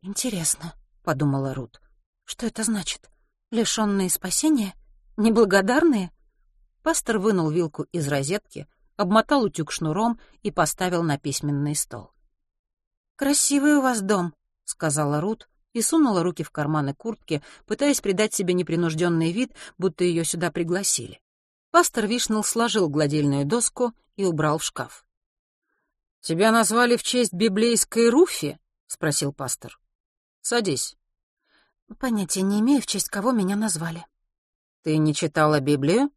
«Интересно», — подумала Рут, — «что это значит? Лишённые спасения? Неблагодарные?» Пастор вынул вилку из розетки, обмотал утюг шнуром и поставил на письменный стол. «Красивый у вас дом», — сказала Рут и сунула руки в карманы куртки, пытаясь придать себе непринужденный вид, будто ее сюда пригласили. Пастор Вишнелл сложил гладильную доску и убрал в шкаф. «Тебя назвали в честь библейской Руфи?» — спросил пастор. «Садись». «Понятия не имею, в честь кого меня назвали». «Ты не читала Библию?»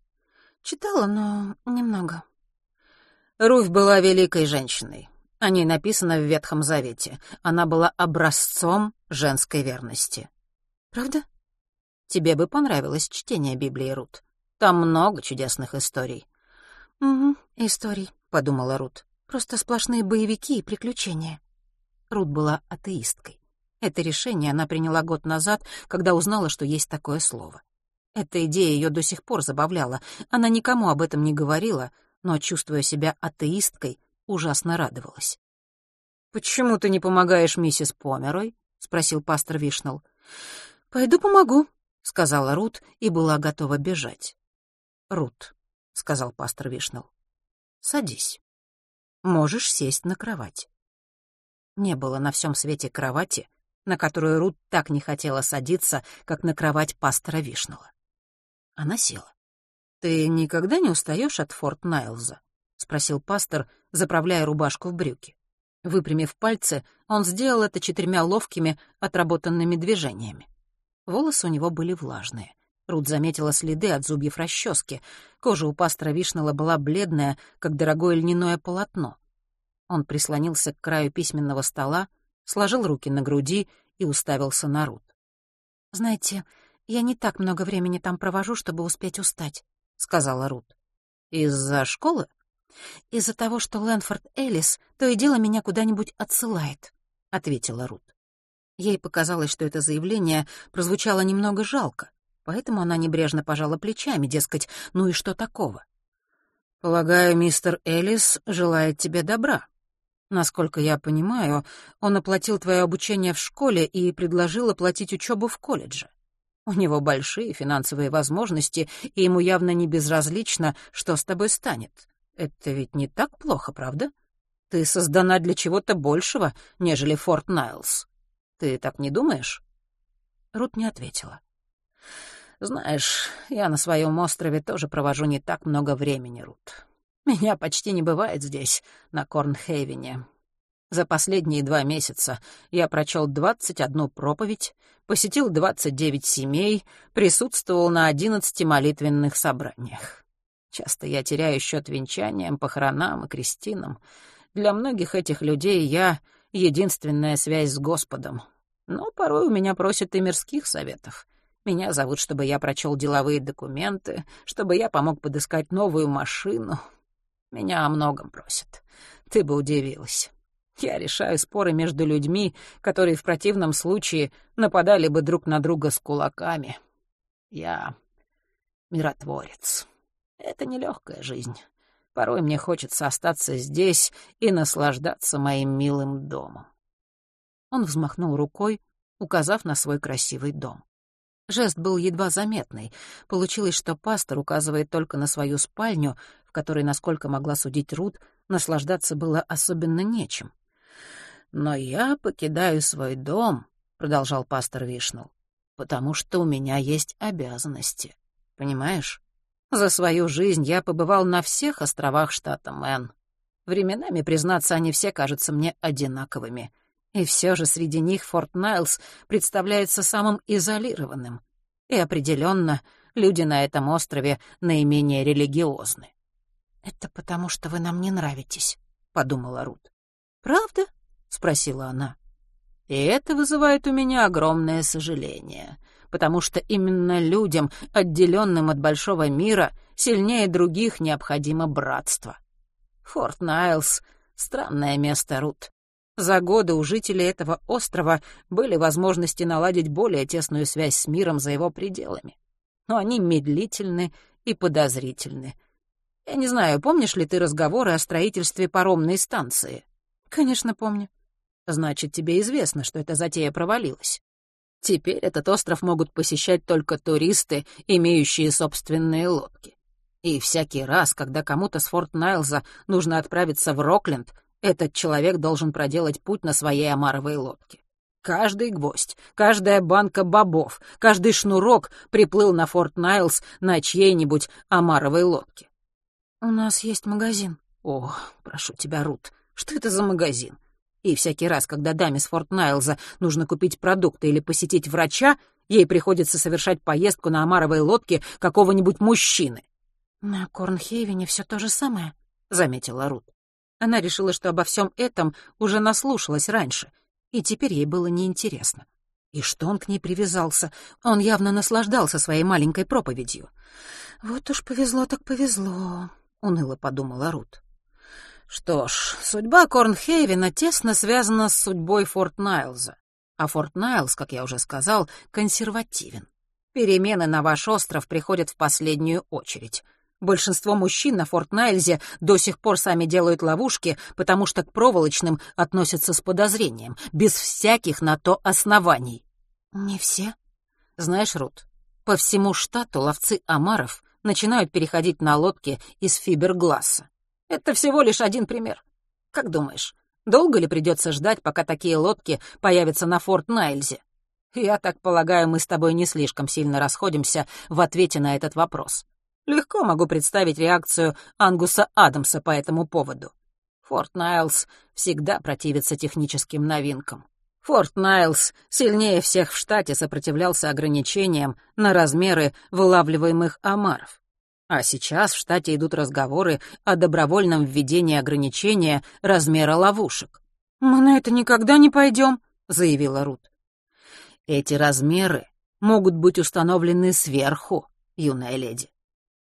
«Читала, но немного». Руфь была великой женщиной. О ней написано в Ветхом Завете. Она была образцом женской верности. Правда? Тебе бы понравилось чтение Библии, Рут. Там много чудесных историй. «Угу, историй», — подумала Рут. «Просто сплошные боевики и приключения». Рут была атеисткой. Это решение она приняла год назад, когда узнала, что есть такое слово. Эта идея ее до сих пор забавляла. Она никому об этом не говорила, но, чувствуя себя атеисткой, ужасно радовалась. «Почему ты не помогаешь миссис Померой?» — спросил пастор Вишнал. «Пойду помогу», — сказала Рут и была готова бежать. «Рут», — сказал пастор Вишнал, — «садись. Можешь сесть на кровать». Не было на всем свете кровати, на которую Рут так не хотела садиться, как на кровать пастора Вишнала. Она села. «Ты никогда не устаешь от Форт Найлза?» — спросил пастор, заправляя рубашку в брюки. Выпрямив пальцы, он сделал это четырьмя ловкими, отработанными движениями. Волосы у него были влажные. Рут заметила следы от зубьев расчески. Кожа у пастора Вишнела была бледная, как дорогое льняное полотно. Он прислонился к краю письменного стола, сложил руки на груди и уставился на Рут. «Знаете, я не так много времени там провожу, чтобы успеть устать сказала Рут. «Из-за школы?» «Из-за того, что Лэнфорд Элис то и дело меня куда-нибудь отсылает», — ответила Рут. Ей показалось, что это заявление прозвучало немного жалко, поэтому она небрежно пожала плечами, дескать, ну и что такого? «Полагаю, мистер Элис желает тебе добра. Насколько я понимаю, он оплатил твое обучение в школе и предложил оплатить учебу в колледже. У него большие финансовые возможности, и ему явно не безразлично, что с тобой станет. Это ведь не так плохо, правда? Ты создана для чего-то большего, нежели Форт Найлс. Ты так не думаешь?» Рут не ответила. «Знаешь, я на своем острове тоже провожу не так много времени, Рут. Меня почти не бывает здесь, на Корнхейвене. За последние два месяца я прочел 21 проповедь, посетил 29 семей, присутствовал на 11 молитвенных собраниях. Часто я теряю счет венчаниям, похоронам и крестинам. Для многих этих людей я — единственная связь с Господом. Но порой у меня просят и мирских советов. Меня зовут, чтобы я прочел деловые документы, чтобы я помог подыскать новую машину. Меня о многом просят. Ты бы удивилась. Я решаю споры между людьми, которые в противном случае нападали бы друг на друга с кулаками. Я миротворец. Это нелегкая жизнь. Порой мне хочется остаться здесь и наслаждаться моим милым домом. Он взмахнул рукой, указав на свой красивый дом. Жест был едва заметный. Получилось, что пастор указывает только на свою спальню, в которой, насколько могла судить Рут, наслаждаться было особенно нечем. «Но я покидаю свой дом», — продолжал пастор Вишнул, «потому что у меня есть обязанности. Понимаешь? За свою жизнь я побывал на всех островах штата Мэн. Временами, признаться, они все кажутся мне одинаковыми. И все же среди них Форт Найлс представляется самым изолированным. И определенно люди на этом острове наименее религиозны. «Это потому, что вы нам не нравитесь», — подумала Рут. «Правда?» — спросила она. «И это вызывает у меня огромное сожаление, потому что именно людям, отделенным от большого мира, сильнее других необходимо братство. Форт Найлс — странное место, Рут. За годы у жителей этого острова были возможности наладить более тесную связь с миром за его пределами. Но они медлительны и подозрительны. Я не знаю, помнишь ли ты разговоры о строительстве паромной станции? Конечно, помню. Значит, тебе известно, что эта затея провалилась. Теперь этот остров могут посещать только туристы, имеющие собственные лодки. И всякий раз, когда кому-то с Форт Найлза нужно отправиться в Рокленд, этот человек должен проделать путь на своей омаровой лодке. Каждый гвоздь, каждая банка бобов, каждый шнурок приплыл на Форт Найлс на чьей-нибудь омаровой лодке. «У нас есть магазин». «О, прошу тебя, Рут, что это за магазин?» И всякий раз, когда даме с Форт Найлза нужно купить продукты или посетить врача, ей приходится совершать поездку на омаровой лодке какого-нибудь мужчины. «На Корнхейвене все то же самое», — заметила Рут. Она решила, что обо всем этом уже наслушалась раньше, и теперь ей было неинтересно. И что он к ней привязался? Он явно наслаждался своей маленькой проповедью. «Вот уж повезло так повезло», — уныло подумала Рут. Что ж, судьба Корнхейвена тесно связана с судьбой Форт Найлза. А Форт Найлз, как я уже сказал, консервативен. Перемены на ваш остров приходят в последнюю очередь. Большинство мужчин на Форт Найльзе до сих пор сами делают ловушки, потому что к проволочным относятся с подозрением, без всяких на то оснований. Не все. Знаешь, Рут, по всему штату ловцы омаров начинают переходить на лодки из фибергласса. Это всего лишь один пример. Как думаешь, долго ли придется ждать, пока такие лодки появятся на Форт Найльзе? Я так полагаю, мы с тобой не слишком сильно расходимся в ответе на этот вопрос. Легко могу представить реакцию Ангуса Адамса по этому поводу. Форт Найлс всегда противится техническим новинкам. Форт Найлс сильнее всех в штате сопротивлялся ограничениям на размеры вылавливаемых омаров. А сейчас в штате идут разговоры о добровольном введении ограничения размера ловушек. «Мы на это никогда не пойдем», — заявила Рут. «Эти размеры могут быть установлены сверху, юная леди.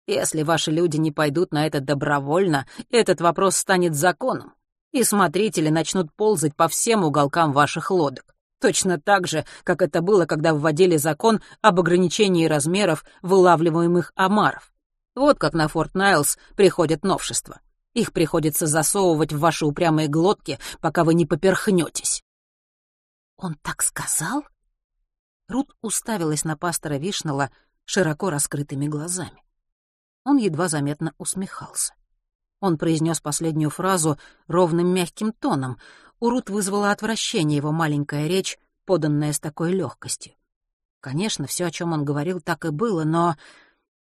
Если ваши люди не пойдут на это добровольно, этот вопрос станет законом, и смотрители начнут ползать по всем уголкам ваших лодок. Точно так же, как это было, когда вводили закон об ограничении размеров вылавливаемых омаров. Вот как на Форт Найлс приходят новшества. Их приходится засовывать в ваши упрямые глотки, пока вы не поперхнетесь. «Он так сказал?» Рут уставилась на пастора Вишнелла широко раскрытыми глазами. Он едва заметно усмехался. Он произнес последнюю фразу ровным мягким тоном. У Рут вызвала отвращение его маленькая речь, поданная с такой легкостью. Конечно, все, о чем он говорил, так и было, но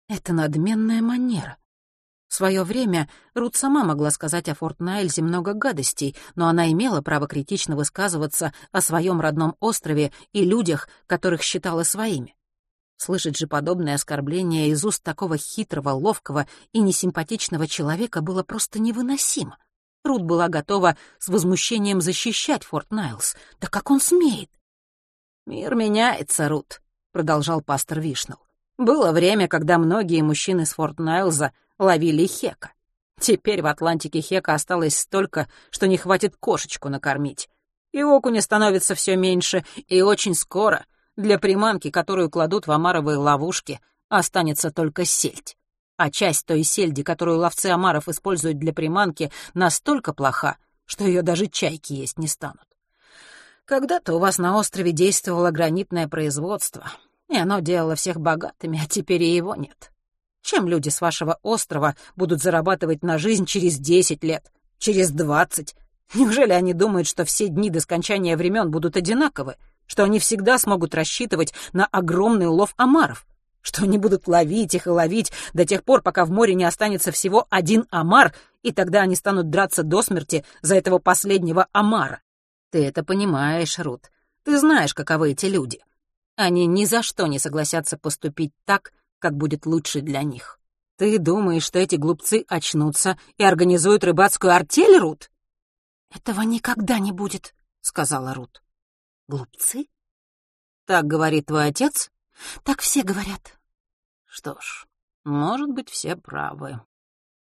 это надменная манера. В свое время Рут сама могла сказать о Форт Найльзе много гадостей, но она имела право критично высказываться о своем родном острове и людях, которых считала своими. Слышать же подобное оскорбление из уст такого хитрого, ловкого и несимпатичного человека было просто невыносимо. Рут была готова с возмущением защищать Форт Найлс. Да как он смеет? «Мир меняется, Рут», — продолжал пастор Вишнелл. «Было время, когда многие мужчины с Форт Найлза ловили хека. Теперь в Атлантике хека осталось столько, что не хватит кошечку накормить. И окуня становится все меньше, и очень скоро — для приманки, которую кладут в омаровые ловушки, останется только сельдь. А часть той сельди, которую ловцы омаров используют для приманки, настолько плоха, что ее даже чайки есть не станут. Когда-то у вас на острове действовало гранитное производство, и оно делало всех богатыми, а теперь и его нет. Чем люди с вашего острова будут зарабатывать на жизнь через десять лет, через двадцать? Неужели они думают, что все дни до скончания времен будут одинаковы? что они всегда смогут рассчитывать на огромный улов омаров, что они будут ловить их и ловить до тех пор, пока в море не останется всего один омар, и тогда они станут драться до смерти за этого последнего омара. Ты это понимаешь, Рут. Ты знаешь, каковы эти люди. Они ни за что не согласятся поступить так, как будет лучше для них. Ты думаешь, что эти глупцы очнутся и организуют рыбацкую артель, Рут? Этого никогда не будет, сказала Рут. «Глупцы?» «Так говорит твой отец?» «Так все говорят». «Что ж, может быть, все правы.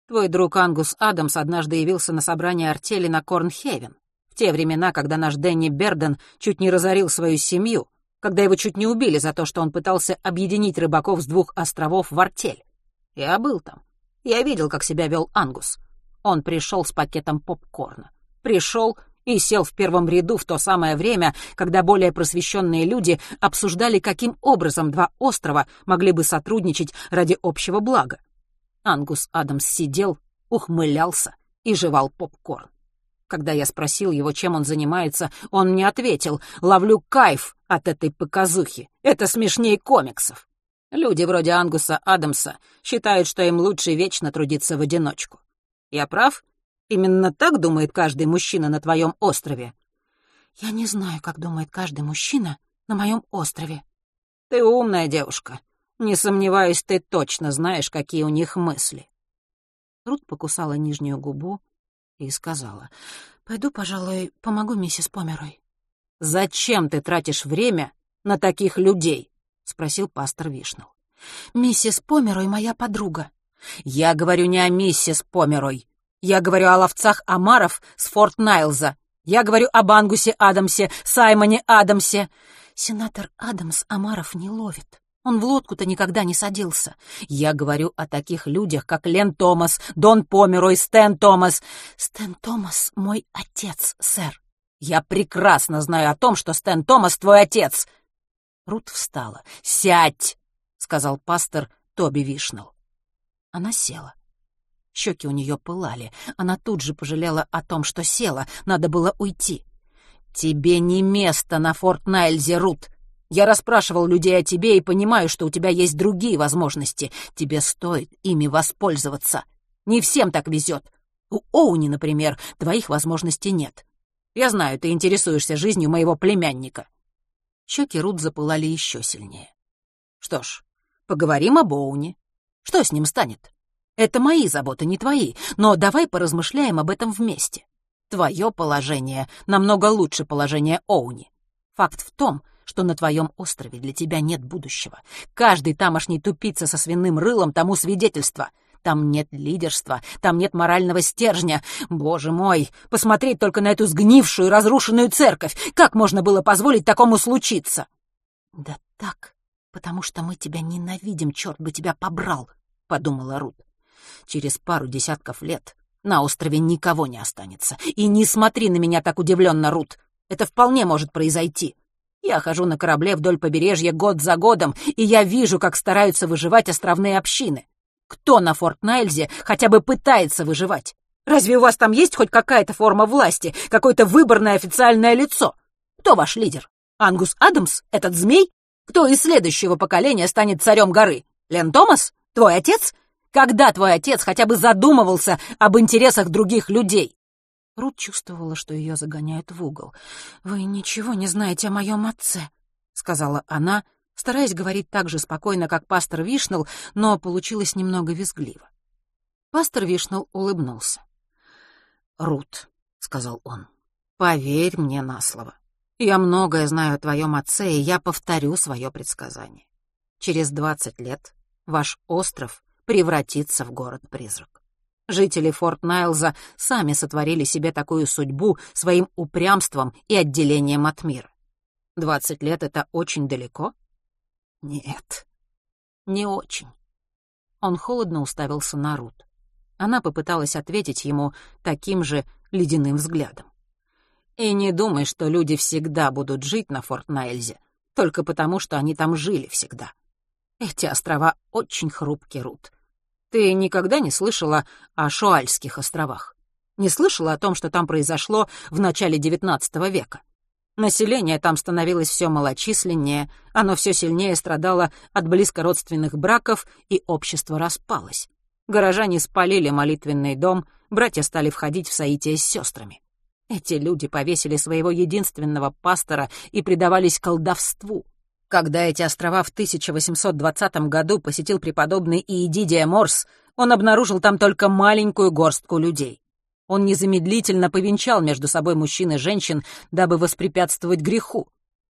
Твой друг Ангус Адамс однажды явился на собрание артели на Корнхевен, в те времена, когда наш Дэнни Берден чуть не разорил свою семью, когда его чуть не убили за то, что он пытался объединить рыбаков с двух островов в артель. Я был там. Я видел, как себя вел Ангус. Он пришел с пакетом попкорна. Пришел и сел в первом ряду в то самое время, когда более просвещенные люди обсуждали, каким образом два острова могли бы сотрудничать ради общего блага. Ангус Адамс сидел, ухмылялся и жевал попкорн. Когда я спросил его, чем он занимается, он мне ответил, «Ловлю кайф от этой показухи. Это смешнее комиксов». Люди вроде Ангуса Адамса считают, что им лучше вечно трудиться в одиночку. Я прав? Именно так думает каждый мужчина на твоем острове? Я не знаю, как думает каждый мужчина на моем острове. Ты умная девушка. Не сомневаюсь, ты точно знаешь, какие у них мысли. Рут покусала нижнюю губу и сказала, «Пойду, пожалуй, помогу миссис Померой». «Зачем ты тратишь время на таких людей?» — спросил пастор Вишнел. «Миссис Померой моя подруга». «Я говорю не о миссис Померой. Я говорю о ловцах омаров с Форт Найлза. Я говорю об Ангусе Адамсе, Саймоне Адамсе». «Сенатор Адамс омаров не ловит», он в лодку-то никогда не садился. Я говорю о таких людях, как Лен Томас, Дон Померой, Стэн Томас. Стэн Томас — мой отец, сэр. Я прекрасно знаю о том, что Стэн Томас — твой отец. Рут встала. «Сядь!» — сказал пастор Тоби Вишнелл. Она села. Щеки у нее пылали. Она тут же пожалела о том, что села. Надо было уйти. «Тебе не место на Форт Найльзе, Рут. Я расспрашивал людей о тебе и понимаю, что у тебя есть другие возможности. Тебе стоит ими воспользоваться. Не всем так везет. У Оуни, например, твоих возможностей нет. Я знаю, ты интересуешься жизнью моего племянника». Щеки Рут запылали еще сильнее. «Что ж, поговорим об Оуни. Что с ним станет? Это мои заботы, не твои, но давай поразмышляем об этом вместе. Твое положение намного лучше положения Оуни. Факт в том, что на твоем острове для тебя нет будущего. Каждый тамошний тупица со свиным рылом тому свидетельство. Там нет лидерства, там нет морального стержня. Боже мой, посмотреть только на эту сгнившую, разрушенную церковь. Как можно было позволить такому случиться? Да так, потому что мы тебя ненавидим, черт бы тебя побрал, — подумала Рут. Через пару десятков лет на острове никого не останется. И не смотри на меня так удивленно, Рут. Это вполне может произойти. Я хожу на корабле вдоль побережья год за годом, и я вижу, как стараются выживать островные общины. Кто на Форт Найльзе хотя бы пытается выживать? Разве у вас там есть хоть какая-то форма власти, какое-то выборное официальное лицо? Кто ваш лидер? Ангус Адамс? Этот змей? Кто из следующего поколения станет царем горы? Лен Томас? Твой отец? Когда твой отец хотя бы задумывался об интересах других людей? Рут чувствовала, что ее загоняют в угол. «Вы ничего не знаете о моем отце», — сказала она, стараясь говорить так же спокойно, как пастор Вишнелл, но получилось немного визгливо. Пастор Вишнелл улыбнулся. «Рут», — сказал он, — «поверь мне на слово. Я многое знаю о твоем отце, и я повторю свое предсказание. Через двадцать лет ваш остров превратится в город-призрак. Жители Форт Найлза сами сотворили себе такую судьбу своим упрямством и отделением от мира. Двадцать лет — это очень далеко? Нет, не очень. Он холодно уставился на Рут. Она попыталась ответить ему таким же ледяным взглядом. И не думай, что люди всегда будут жить на Форт Найльзе, только потому, что они там жили всегда. Эти острова очень хрупкие, Рут. Ты никогда не слышала о Шуальских островах? Не слышала о том, что там произошло в начале XIX века? Население там становилось все малочисленнее, оно все сильнее страдало от близкородственных браков, и общество распалось. Горожане спалили молитвенный дом, братья стали входить в соитие с сестрами. Эти люди повесили своего единственного пастора и предавались колдовству — когда эти острова в 1820 году посетил преподобный Иедидия Морс, он обнаружил там только маленькую горстку людей. Он незамедлительно повенчал между собой мужчин и женщин, дабы воспрепятствовать греху.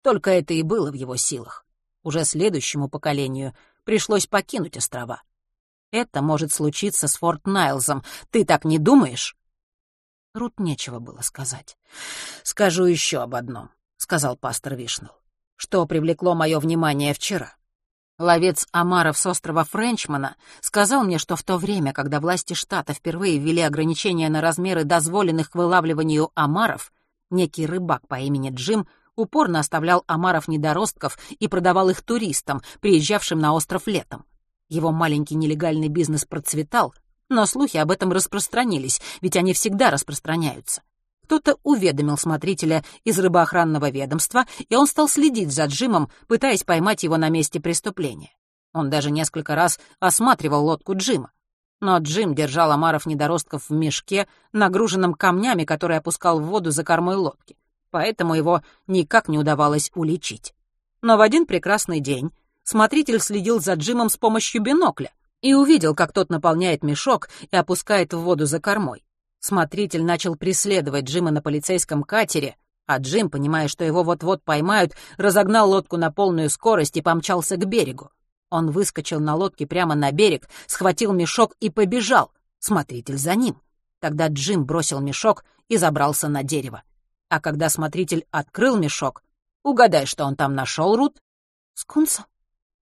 Только это и было в его силах. Уже следующему поколению пришлось покинуть острова. Это может случиться с Форт Найлзом. Ты так не думаешь?» Рут нечего было сказать. «Скажу еще об одном», — сказал пастор Вишнелл. «Что привлекло мое внимание вчера? Ловец омаров с острова Френчмана сказал мне, что в то время, когда власти штата впервые ввели ограничения на размеры дозволенных к вылавливанию омаров, некий рыбак по имени Джим упорно оставлял омаров-недоростков и продавал их туристам, приезжавшим на остров летом. Его маленький нелегальный бизнес процветал, но слухи об этом распространились, ведь они всегда распространяются. Кто-то уведомил смотрителя из рыбоохранного ведомства, и он стал следить за Джимом, пытаясь поймать его на месте преступления. Он даже несколько раз осматривал лодку Джима. Но Джим держал омаров-недоростков в мешке, нагруженном камнями, который опускал в воду за кормой лодки. Поэтому его никак не удавалось уличить. Но в один прекрасный день смотритель следил за Джимом с помощью бинокля и увидел, как тот наполняет мешок и опускает в воду за кормой. Смотритель начал преследовать Джима на полицейском катере, а Джим, понимая, что его вот-вот поймают, разогнал лодку на полную скорость и помчался к берегу. Он выскочил на лодке прямо на берег, схватил мешок и побежал. Смотритель за ним. Тогда Джим бросил мешок и забрался на дерево. А когда смотритель открыл мешок, угадай, что он там нашел, Рут? Скунса.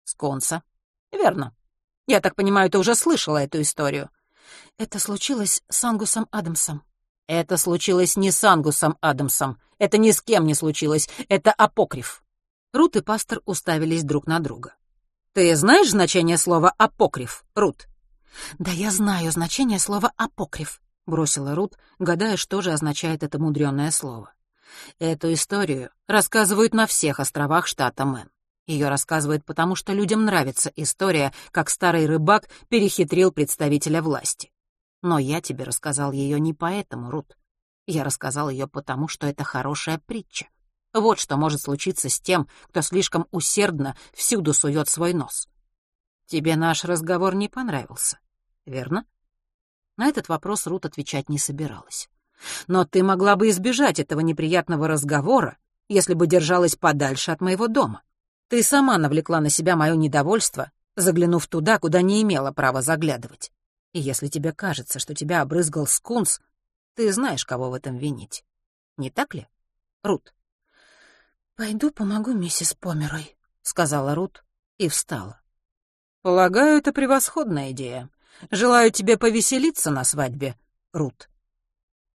Скунса. Верно. Я так понимаю, ты уже слышала эту историю. Это случилось с Ангусом Адамсом. Это случилось не с Ангусом Адамсом. Это ни с кем не случилось. Это апокриф. Рут и пастор уставились друг на друга. Ты знаешь значение слова апокриф, Рут? Да я знаю значение слова апокриф, бросила Рут, гадая, что же означает это мудреное слово. Эту историю рассказывают на всех островах штата Мэн. Ее рассказывают потому, что людям нравится история, как старый рыбак перехитрил представителя власти. Но я тебе рассказал ее не поэтому, Рут. Я рассказал ее потому, что это хорошая притча. Вот что может случиться с тем, кто слишком усердно всюду сует свой нос. Тебе наш разговор не понравился, верно? На этот вопрос Рут отвечать не собиралась. Но ты могла бы избежать этого неприятного разговора, если бы держалась подальше от моего дома. Ты сама навлекла на себя мое недовольство, заглянув туда, куда не имела права заглядывать. И если тебе кажется, что тебя обрызгал скунс, ты знаешь, кого в этом винить. Не так ли, Рут? «Пойду помогу миссис Померой», — сказала Рут и встала. «Полагаю, это превосходная идея. Желаю тебе повеселиться на свадьбе, Рут».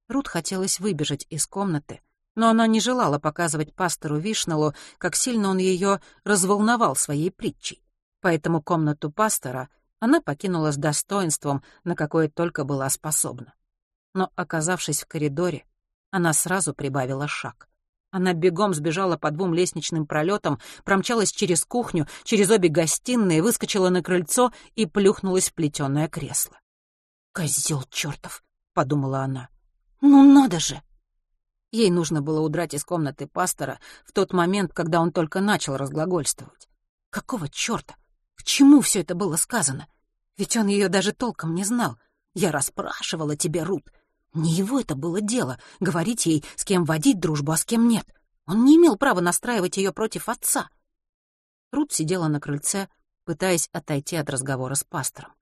Рут хотелось выбежать из комнаты, но она не желала показывать пастору Вишнеллу, как сильно он ее разволновал своей притчей. Поэтому комнату пастора она покинула с достоинством, на какое только была способна. Но, оказавшись в коридоре, она сразу прибавила шаг. Она бегом сбежала по двум лестничным пролетам, промчалась через кухню, через обе гостиные, выскочила на крыльцо и плюхнулась в плетеное кресло. «Козел чертов!» — подумала она. Ну надо же! Ей нужно было удрать из комнаты пастора в тот момент, когда он только начал разглагольствовать. Какого чёрта? К чему все это было сказано? Ведь он ее даже толком не знал. Я расспрашивала тебе, Рут. Не его это было дело — говорить ей, с кем водить дружбу, а с кем нет. Он не имел права настраивать ее против отца. Рут сидела на крыльце, пытаясь отойти от разговора с пастором.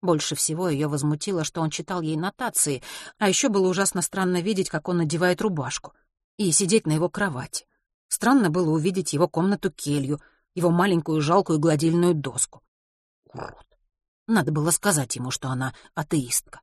Больше всего ее возмутило, что он читал ей нотации, а еще было ужасно странно видеть, как он надевает рубашку, и сидеть на его кровати. Странно было увидеть его комнату-келью, его маленькую жалкую гладильную доску. Урод. Надо было сказать ему, что она атеистка.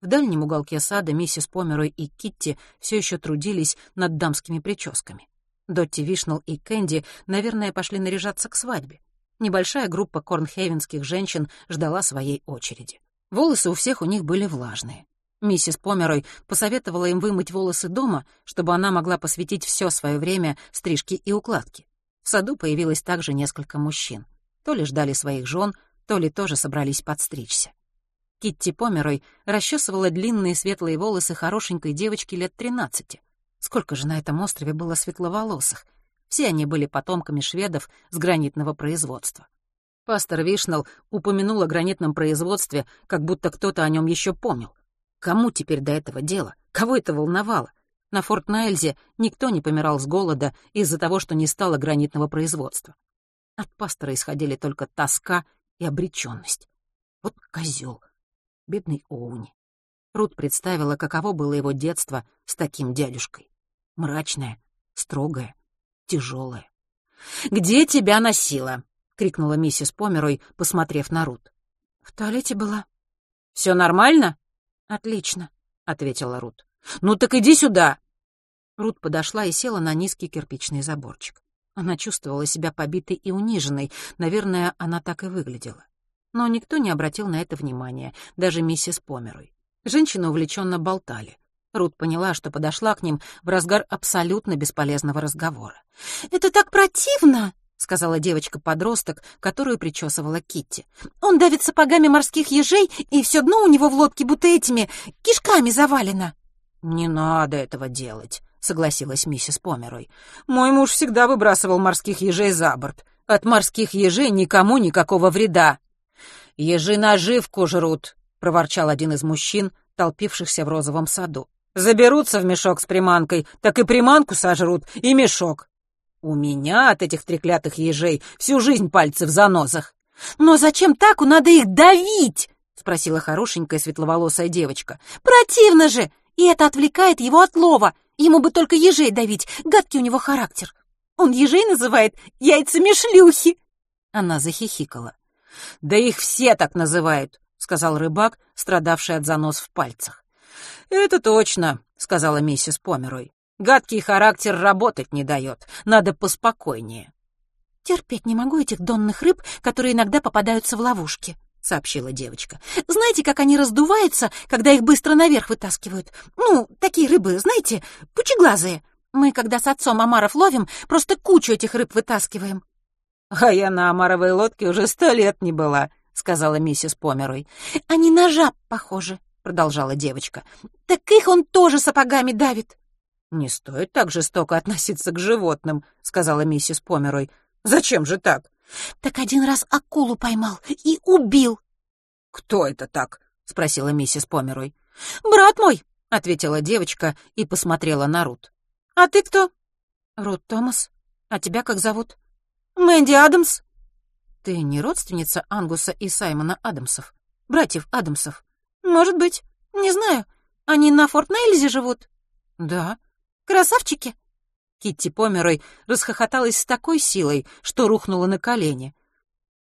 В дальнем уголке сада миссис Померой и Китти все еще трудились над дамскими прическами. Дотти Вишнелл и Кэнди, наверное, пошли наряжаться к свадьбе. Небольшая группа корнхейвенских женщин ждала своей очереди. Волосы у всех у них были влажные. Миссис Померой посоветовала им вымыть волосы дома, чтобы она могла посвятить все свое время стрижке и укладке. В саду появилось также несколько мужчин. То ли ждали своих жен, то ли тоже собрались подстричься. Китти Померой расчесывала длинные светлые волосы хорошенькой девочки лет тринадцати. Сколько же на этом острове было светловолосых? Все они были потомками шведов с гранитного производства. Пастор Вишнал упомянул о гранитном производстве, как будто кто-то о нем еще помнил. Кому теперь до этого дело? Кого это волновало? На Форт Найльзе никто не помирал с голода из-за того, что не стало гранитного производства. От пастора исходили только тоска и обреченность. Вот козел, бедный Оуни. Рут представила, каково было его детство с таким дядюшкой. Мрачное, строгое, тяжелое. «Где тебя носила?» — крикнула миссис Померой, посмотрев на Рут. «В туалете была». «Все нормально?» «Отлично», — ответила Рут. «Ну так иди сюда!» Рут подошла и села на низкий кирпичный заборчик. Она чувствовала себя побитой и униженной, наверное, она так и выглядела. Но никто не обратил на это внимания, даже миссис Померой. Женщины увлеченно болтали. Рут поняла, что подошла к ним в разгар абсолютно бесполезного разговора. «Это так противно!» — сказала девочка-подросток, которую причесывала Китти. «Он давит сапогами морских ежей, и все дно у него в лодке будто этими кишками завалено». «Не надо этого делать», — согласилась миссис Померой. «Мой муж всегда выбрасывал морских ежей за борт. От морских ежей никому никакого вреда». «Ежи наживку жрут», — проворчал один из мужчин, толпившихся в розовом саду. Заберутся в мешок с приманкой, так и приманку сожрут, и мешок. У меня от этих треклятых ежей всю жизнь пальцы в занозах. «Но зачем так? Надо их давить!» — спросила хорошенькая светловолосая девочка. «Противно же! И это отвлекает его от лова. Ему бы только ежей давить, гадкий у него характер. Он ежей называет яйцами шлюхи!» Она захихикала. «Да их все так называют», — сказал рыбак, страдавший от занос в пальцах. «Это точно», — сказала миссис Померой. «Гадкий характер работать не дает. Надо поспокойнее». «Терпеть не могу этих донных рыб, которые иногда попадаются в ловушки», — сообщила девочка. «Знаете, как они раздуваются, когда их быстро наверх вытаскивают? Ну, такие рыбы, знаете, пучеглазые. Мы, когда с отцом омаров ловим, просто кучу этих рыб вытаскиваем». «А я на омаровой лодке уже сто лет не была», — сказала миссис Померой. «Они на жаб похожи», — продолжала девочка. «Так их он тоже сапогами давит». «Не стоит так жестоко относиться к животным», — сказала миссис Померой. «Зачем же так?» «Так один раз акулу поймал и убил». «Кто это так?» — спросила миссис Померой. «Брат мой», — ответила девочка и посмотрела на Рут. «А ты кто?» «Рут Томас. А тебя как зовут?» «Мэнди Адамс». «Ты не родственница Ангуса и Саймона Адамсов? Братьев Адамсов?» «Может быть. Не знаю. Они на Форт Нейльзе живут?» «Да». «Красавчики?» Китти Померой расхохоталась с такой силой, что рухнула на колени.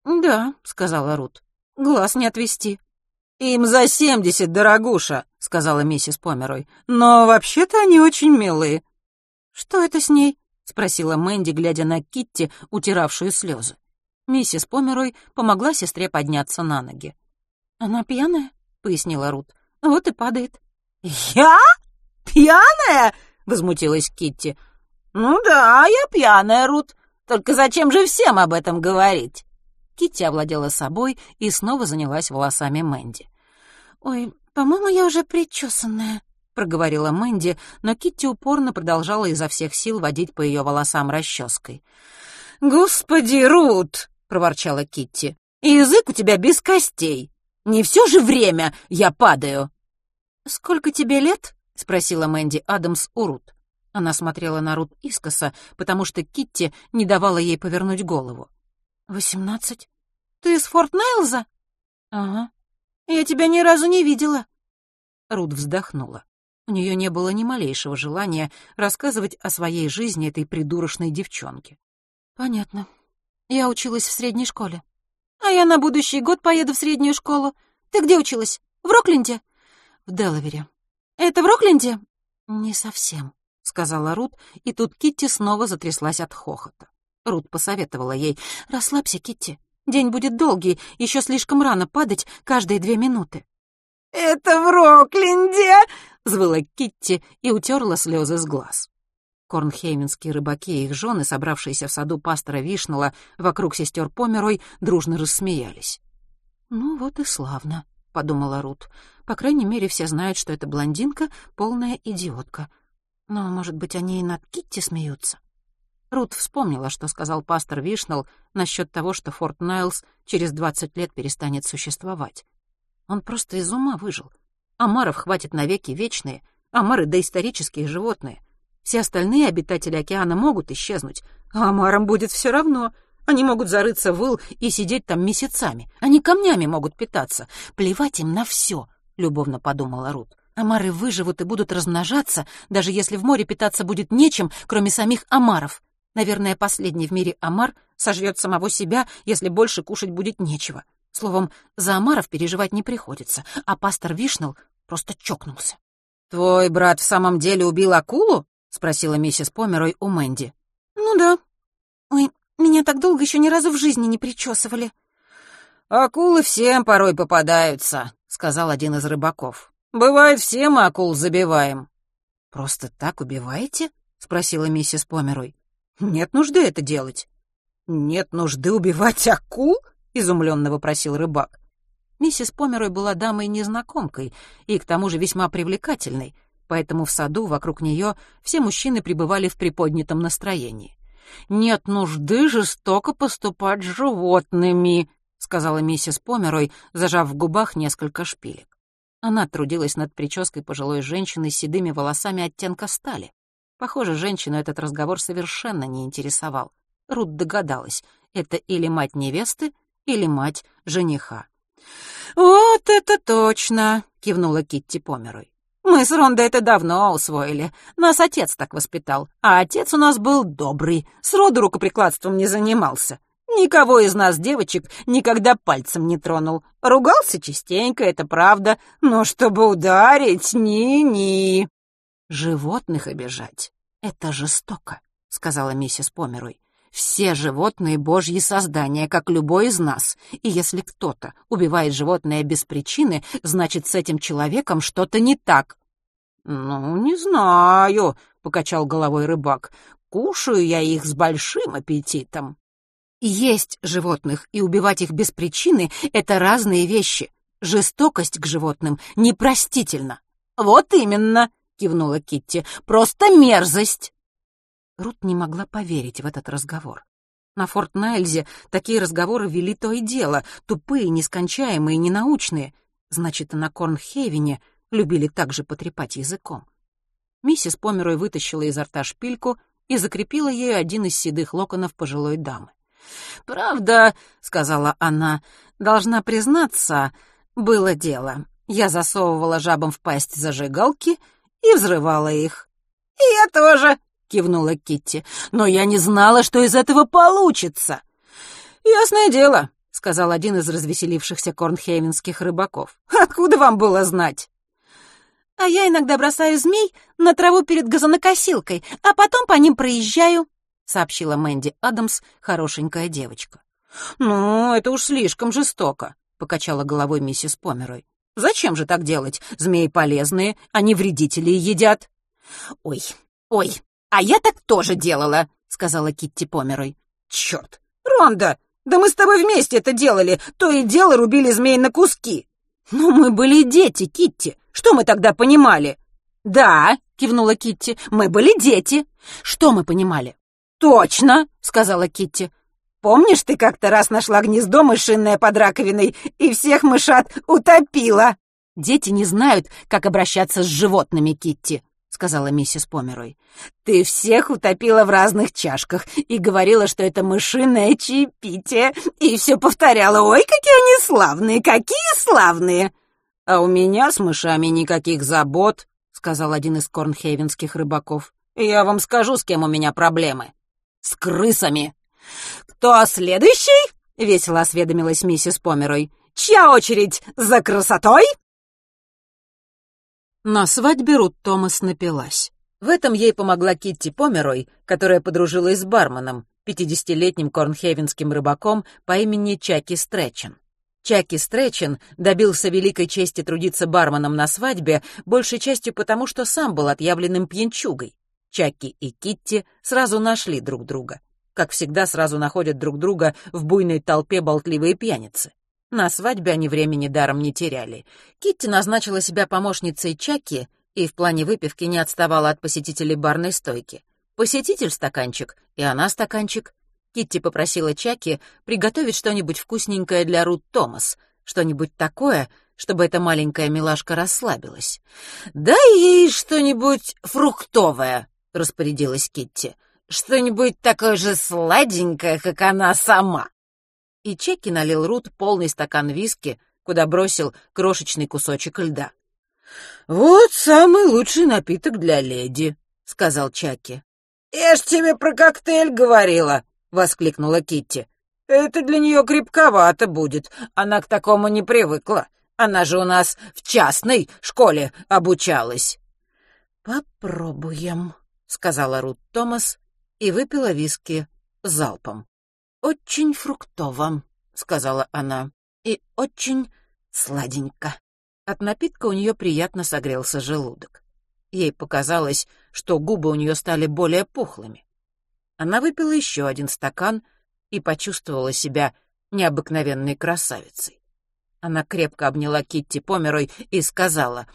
«Да», — сказала Рут. «Глаз не отвести». «Им за семьдесят, дорогуша», — сказала миссис Померой. «Но вообще-то они очень милые». «Что это с ней?» — спросила Мэнди, глядя на Китти, утиравшую слезы. Миссис Померой помогла сестре подняться на ноги. «Она пьяная?» — пояснила Рут. «Вот и падает». «Я? Пьяная?» — возмутилась Китти. «Ну да, я пьяная, Рут. Только зачем же всем об этом говорить?» Китти овладела собой и снова занялась волосами Мэнди. «Ой, по-моему, я уже причесанная», — проговорила Мэнди, но Китти упорно продолжала изо всех сил водить по ее волосам расческой. «Господи, Рут!» — проворчала Китти. «Язык у тебя без костей. Не все же время я падаю!» «Сколько тебе лет?» — спросила Мэнди Адамс у Рут. Она смотрела на Рут искоса, потому что Китти не давала ей повернуть голову. «Восемнадцать. Ты из Форт Найлза?» «Ага. Я тебя ни разу не видела». Рут вздохнула. У нее не было ни малейшего желания рассказывать о своей жизни этой придурочной девчонке. «Понятно. Я училась в средней школе. А я на будущий год поеду в среднюю школу. Ты где училась? В Рокленде?» «В Делавере». «Это в Рокленде?» «Не совсем», — сказала Рут, и тут Китти снова затряслась от хохота. Рут посоветовала ей. «Расслабься, Китти. День будет долгий, еще слишком рано падать каждые две минуты». «Это в Рокленде!» — взвыла Китти и утерла слезы с глаз. Корнхейменские рыбаки и их жены, собравшиеся в саду пастора Вишнала вокруг сестер Померой, дружно рассмеялись. «Ну вот и славно», — подумала Рут. «По крайней мере, все знают, что эта блондинка — полная идиотка. Но, может быть, они и над Китти смеются?» Рут вспомнила, что сказал пастор Вишнал насчет того, что Форт Найлс через двадцать лет перестанет существовать. Он просто из ума выжил. Омаров хватит навеки вечные. Омары — доисторические животные. Все остальные обитатели океана могут исчезнуть, а омарам будет все равно. Они могут зарыться в ил и сидеть там месяцами. Они камнями могут питаться. Плевать им на все, — любовно подумала Рут. Омары выживут и будут размножаться, даже если в море питаться будет нечем, кроме самих омаров. Наверное, последний в мире омар сожрет самого себя, если больше кушать будет нечего. Словом, за омаров переживать не приходится, а пастор Вишнел просто чокнулся. «Твой брат в самом деле убил акулу?» — спросила миссис Померой у Мэнди. «Ну да. Ой, меня так долго еще ни разу в жизни не причесывали». «Акулы всем порой попадаются», — сказал один из рыбаков. «Бывает, все мы акул забиваем». «Просто так убиваете?» — спросила миссис Померой. «Нет нужды это делать». «Нет нужды убивать акул?» — изумленно вопросил рыбак. Миссис Померой была дамой-незнакомкой и к тому же весьма привлекательной, поэтому в саду вокруг нее все мужчины пребывали в приподнятом настроении. «Нет нужды жестоко поступать с животными», — сказала миссис Померой, зажав в губах несколько шпилек. Она трудилась над прической пожилой женщины с седыми волосами оттенка стали. Похоже, женщину этот разговор совершенно не интересовал. Рут догадалась, это или мать невесты, или мать жениха. «Вот это точно!» — кивнула Китти Померой. «Мы с Рондой это давно усвоили. Нас отец так воспитал. А отец у нас был добрый, сроду рукоприкладством не занимался. Никого из нас, девочек, никогда пальцем не тронул. Ругался частенько, это правда, но чтобы ударить, ни-ни». «Животных обижать — это жестоко», — сказала миссис Померой. «Все животные — божьи создания, как любой из нас, и если кто-то убивает животное без причины, значит, с этим человеком что-то не так». «Ну, не знаю», — покачал головой рыбак. «Кушаю я их с большим аппетитом». Есть животных и убивать их без причины — это разные вещи. Жестокость к животным непростительна. «Вот именно», кивнула Китти. «Просто мерзость!» Рут не могла поверить в этот разговор. На Форт Найльзе такие разговоры вели то и дело, тупые, нескончаемые, ненаучные. Значит, и на Корнхейвене любили также потрепать языком. Миссис Померой вытащила изо рта шпильку и закрепила ею один из седых локонов пожилой дамы. «Правда», — сказала она, — «должна признаться, было дело. Я засовывала жабам в пасть зажигалки — и взрывала их. «И я тоже», — кивнула Китти, — «но я не знала, что из этого получится». «Ясное дело», — сказал один из развеселившихся корнхейвенских рыбаков. «Откуда вам было знать?» «А я иногда бросаю змей на траву перед газонокосилкой, а потом по ним проезжаю», — сообщила Мэнди Адамс, хорошенькая девочка. «Ну, это уж слишком жестоко», — покачала головой миссис Померой. Зачем же так делать? Змеи полезные, они вредители едят. Ой, ой, а я так тоже делала, сказала Китти Померой. Черт, Ронда, да мы с тобой вместе это делали, то и дело рубили змей на куски. Но мы были дети, Китти. Что мы тогда понимали? Да, кивнула Китти, мы были дети. Что мы понимали? Точно, сказала Китти. Помнишь, ты как-то раз нашла гнездо мышиное под раковиной и всех мышат утопила?» «Дети не знают, как обращаться с животными, Китти», — сказала миссис Померой. «Ты всех утопила в разных чашках и говорила, что это мышиное чаепитие, и все повторяла, ой, какие они славные, какие славные!» «А у меня с мышами никаких забот», — сказал один из корнхейвенских рыбаков. «Я вам скажу, с кем у меня проблемы. С крысами!» «Кто следующий?» — весело осведомилась миссис Померой. «Чья очередь за красотой?» На свадьбе Рут Томас напилась. В этом ей помогла Китти Померой, которая подружилась с барменом, пятидесятилетним корнхевенским рыбаком по имени Чаки Стрэчен. Чаки Стрэчен добился великой чести трудиться барменом на свадьбе, большей частью потому, что сам был отъявленным пьянчугой. Чаки и Китти сразу нашли друг друга как всегда, сразу находят друг друга в буйной толпе болтливые пьяницы. На свадьбе они времени даром не теряли. Китти назначила себя помощницей Чаки и в плане выпивки не отставала от посетителей барной стойки. Посетитель стаканчик, и она стаканчик. Китти попросила Чаки приготовить что-нибудь вкусненькое для Рут Томас, что-нибудь такое, чтобы эта маленькая милашка расслабилась. «Дай ей что-нибудь фруктовое», — распорядилась Китти. «Что-нибудь такое же сладенькое, как она сама». И Чеки налил Рут полный стакан виски, куда бросил крошечный кусочек льда. «Вот самый лучший напиток для леди», — сказал Чаки. «Я ж тебе про коктейль говорила», — воскликнула Китти. «Это для нее крепковато будет. Она к такому не привыкла. Она же у нас в частной школе обучалась». «Попробуем», — сказала Рут Томас и выпила виски залпом. «Очень фруктово», — сказала она, — «и очень сладенько». От напитка у нее приятно согрелся желудок. Ей показалось, что губы у нее стали более пухлыми. Она выпила еще один стакан и почувствовала себя необыкновенной красавицей. Она крепко обняла Китти Померой и сказала,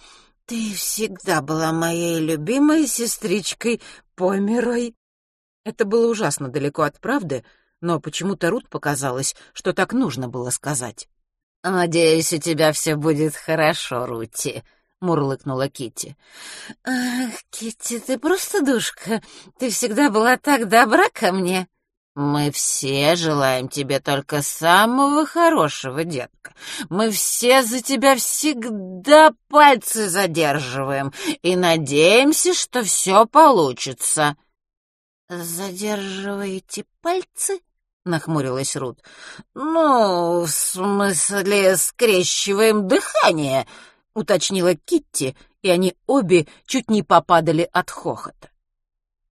«Ты всегда была моей любимой сестричкой Померой». Это было ужасно далеко от правды, но почему-то Рут показалось, что так нужно было сказать. «Надеюсь, у тебя все будет хорошо, Рути», — мурлыкнула Китти. «Ах, Китти, ты просто душка. Ты всегда была так добра ко мне». «Мы все желаем тебе только самого хорошего, детка. Мы все за тебя всегда пальцы задерживаем и надеемся, что все получится». «Задерживаете пальцы?» — нахмурилась Рут. «Ну, в смысле, скрещиваем дыхание», — уточнила Китти, и они обе чуть не попадали от хохота.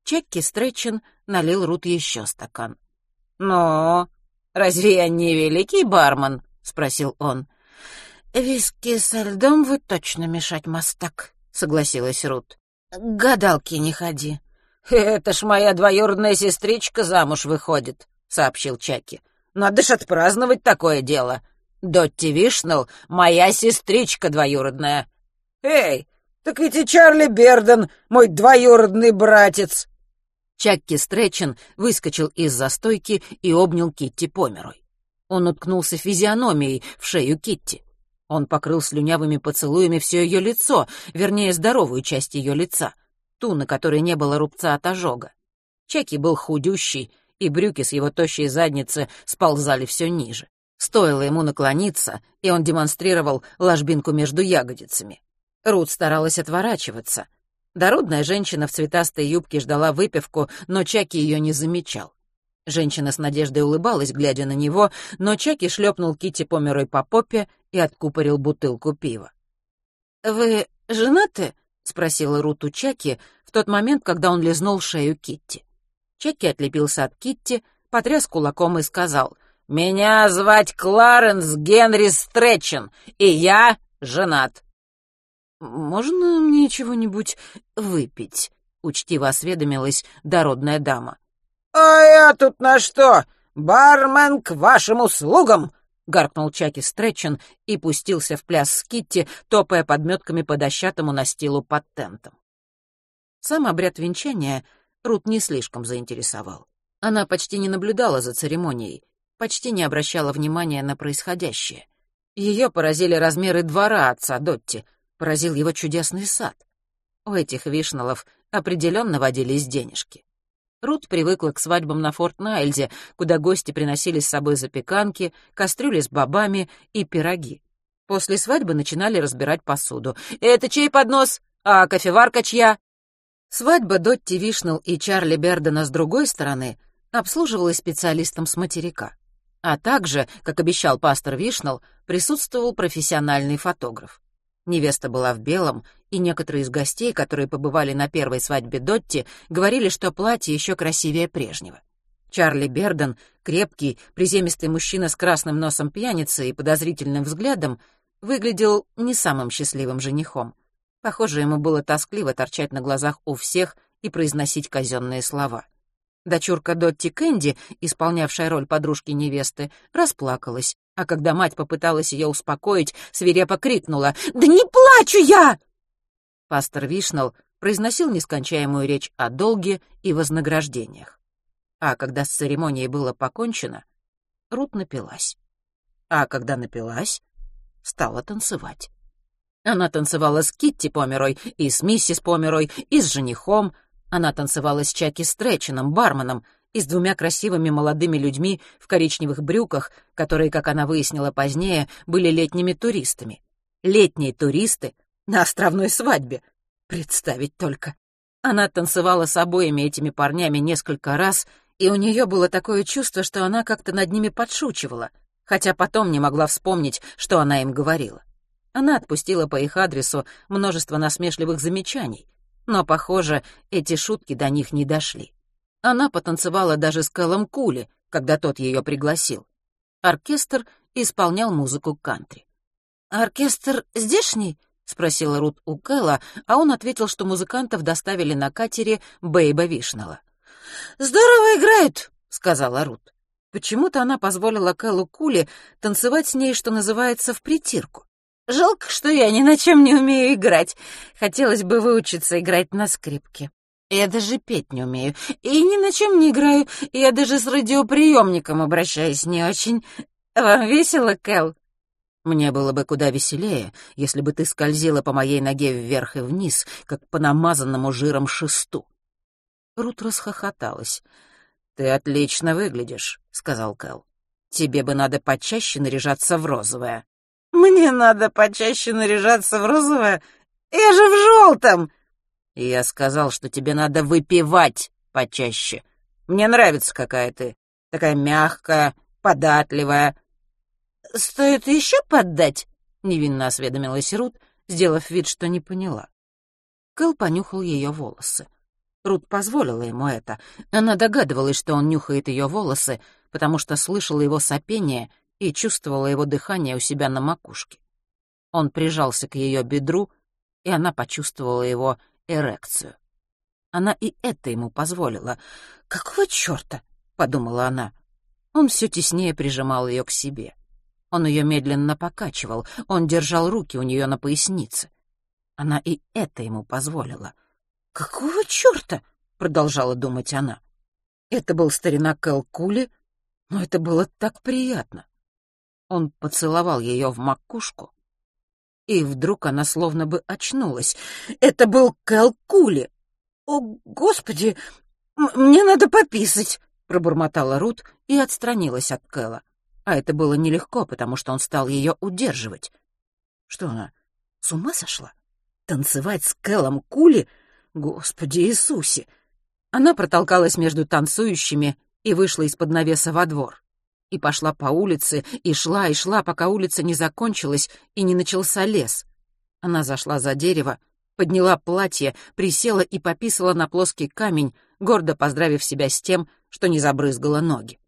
Чекки Стретчин налил Рут еще стакан. «Но разве я не великий бармен?» — спросил он. «Виски со льдом вы точно мешать мастак», — согласилась Рут. «Гадалки не ходи». «Это ж моя двоюродная сестричка замуж выходит», — сообщил Чаки. «Надо ж отпраздновать такое дело. Дотти Вишнелл — моя сестричка двоюродная». «Эй, так ведь и Чарли Берден, мой двоюродный братец!» Чакки Стретчин выскочил из застойки и обнял Китти Померой. Он уткнулся физиономией в шею Китти. Он покрыл слюнявыми поцелуями все ее лицо, вернее, здоровую часть ее лица, ту, на которой не было рубца от ожога. Чаки был худющий, и брюки с его тощей задницы сползали все ниже. Стоило ему наклониться, и он демонстрировал ложбинку между ягодицами. Рут старалась отворачиваться, Дородная женщина в цветастой юбке ждала выпивку, но Чаки ее не замечал. Женщина с надеждой улыбалась, глядя на него, но Чаки шлепнул Кити Померой по попе и откупорил бутылку пива. «Вы женаты?» — спросила Руту Чаки в тот момент, когда он лизнул шею Китти. Чаки отлепился от Китти, потряс кулаком и сказал, «Меня звать Кларенс Генри Стретчен, и я женат». «Можно мне чего-нибудь выпить?» — учтиво осведомилась дородная дама. «А я тут на что? Бармен к вашим услугам!» — гаркнул Чаки Стретчен и пустился в пляс с Китти, топая подметками по дощатому настилу под тентом. Сам обряд венчания Рут не слишком заинтересовал. Она почти не наблюдала за церемонией, почти не обращала внимания на происходящее. Ее поразили размеры двора отца Дотти, поразил его чудесный сад. У этих вишнелов определенно водились денежки. Рут привыкла к свадьбам на Форт Найльзе, куда гости приносили с собой запеканки, кастрюли с бобами и пироги. После свадьбы начинали разбирать посуду. «Это чей поднос? А кофеварка чья?» Свадьба Дотти Вишнелл и Чарли Бердена с другой стороны обслуживалась специалистом с материка. А также, как обещал пастор Вишнелл, присутствовал профессиональный фотограф. Невеста была в белом, и некоторые из гостей, которые побывали на первой свадьбе Дотти, говорили, что платье еще красивее прежнего. Чарли Берден, крепкий, приземистый мужчина с красным носом пьяницы и подозрительным взглядом, выглядел не самым счастливым женихом. Похоже, ему было тоскливо торчать на глазах у всех и произносить казенные слова. Дочурка Дотти Кэнди, исполнявшая роль подружки невесты, расплакалась, а когда мать попыталась ее успокоить, свирепо крикнула «Да не плачу я!» Пастор Вишнал произносил нескончаемую речь о долге и вознаграждениях. А когда с церемонией было покончено, Рут напилась. А когда напилась, стала танцевать. Она танцевала с Китти Померой и с миссис Померой, и с женихом. Она танцевала с Чаки Стречином, барменом, и с двумя красивыми молодыми людьми в коричневых брюках, которые, как она выяснила позднее, были летними туристами. Летние туристы на островной свадьбе. Представить только. Она танцевала с обоими этими парнями несколько раз, и у нее было такое чувство, что она как-то над ними подшучивала, хотя потом не могла вспомнить, что она им говорила. Она отпустила по их адресу множество насмешливых замечаний, но, похоже, эти шутки до них не дошли. Она потанцевала даже с Кэллом Кули, когда тот ее пригласил. Оркестр исполнял музыку кантри. «Оркестр здешний?» — спросила Рут у Кэлла, а он ответил, что музыкантов доставили на катере Бейба Вишнелла. «Здорово играют», — сказала Рут. Почему-то она позволила Кэллу Кули танцевать с ней, что называется, в притирку. «Жалко, что я ни на чем не умею играть. Хотелось бы выучиться играть на скрипке. Я даже петь не умею. И ни на чем не играю. Я даже с радиоприемником обращаюсь не очень. Вам весело, Кэл?» Мне было бы куда веселее, если бы ты скользила по моей ноге вверх и вниз, как по намазанному жиром шесту. Рут расхохоталась. «Ты отлично выглядишь», — сказал Кэл. «Тебе бы надо почаще наряжаться в розовое». «Мне надо почаще наряжаться в розовое? Я же в желтом!» «Я сказал, что тебе надо выпивать почаще. Мне нравится, какая ты. Такая мягкая, податливая, «Стоит еще поддать?» — невинно осведомилась Рут, сделав вид, что не поняла. Кэл понюхал ее волосы. Рут позволила ему это. Она догадывалась, что он нюхает ее волосы, потому что слышала его сопение и чувствовала его дыхание у себя на макушке. Он прижался к ее бедру, и она почувствовала его эрекцию. Она и это ему позволила. «Какого черта?» — подумала она. Он все теснее прижимал ее к себе. Он ее медленно покачивал, он держал руки у нее на пояснице. Она и это ему позволила. «Какого черта?» — продолжала думать она. Это был старина Кэлкули, но это было так приятно. Он поцеловал ее в макушку, и вдруг она словно бы очнулась. Это был Кэлкули. «О, Господи, мне надо пописать!» — пробормотала Рут и отстранилась от Кэла. А это было нелегко, потому что он стал ее удерживать. Что она, с ума сошла? Танцевать с Кэллом Кули? Господи Иисусе! Она протолкалась между танцующими и вышла из-под навеса во двор. И пошла по улице, и шла, и шла, пока улица не закончилась и не начался лес. Она зашла за дерево, подняла платье, присела и пописала на плоский камень, гордо поздравив себя с тем, что не забрызгала ноги.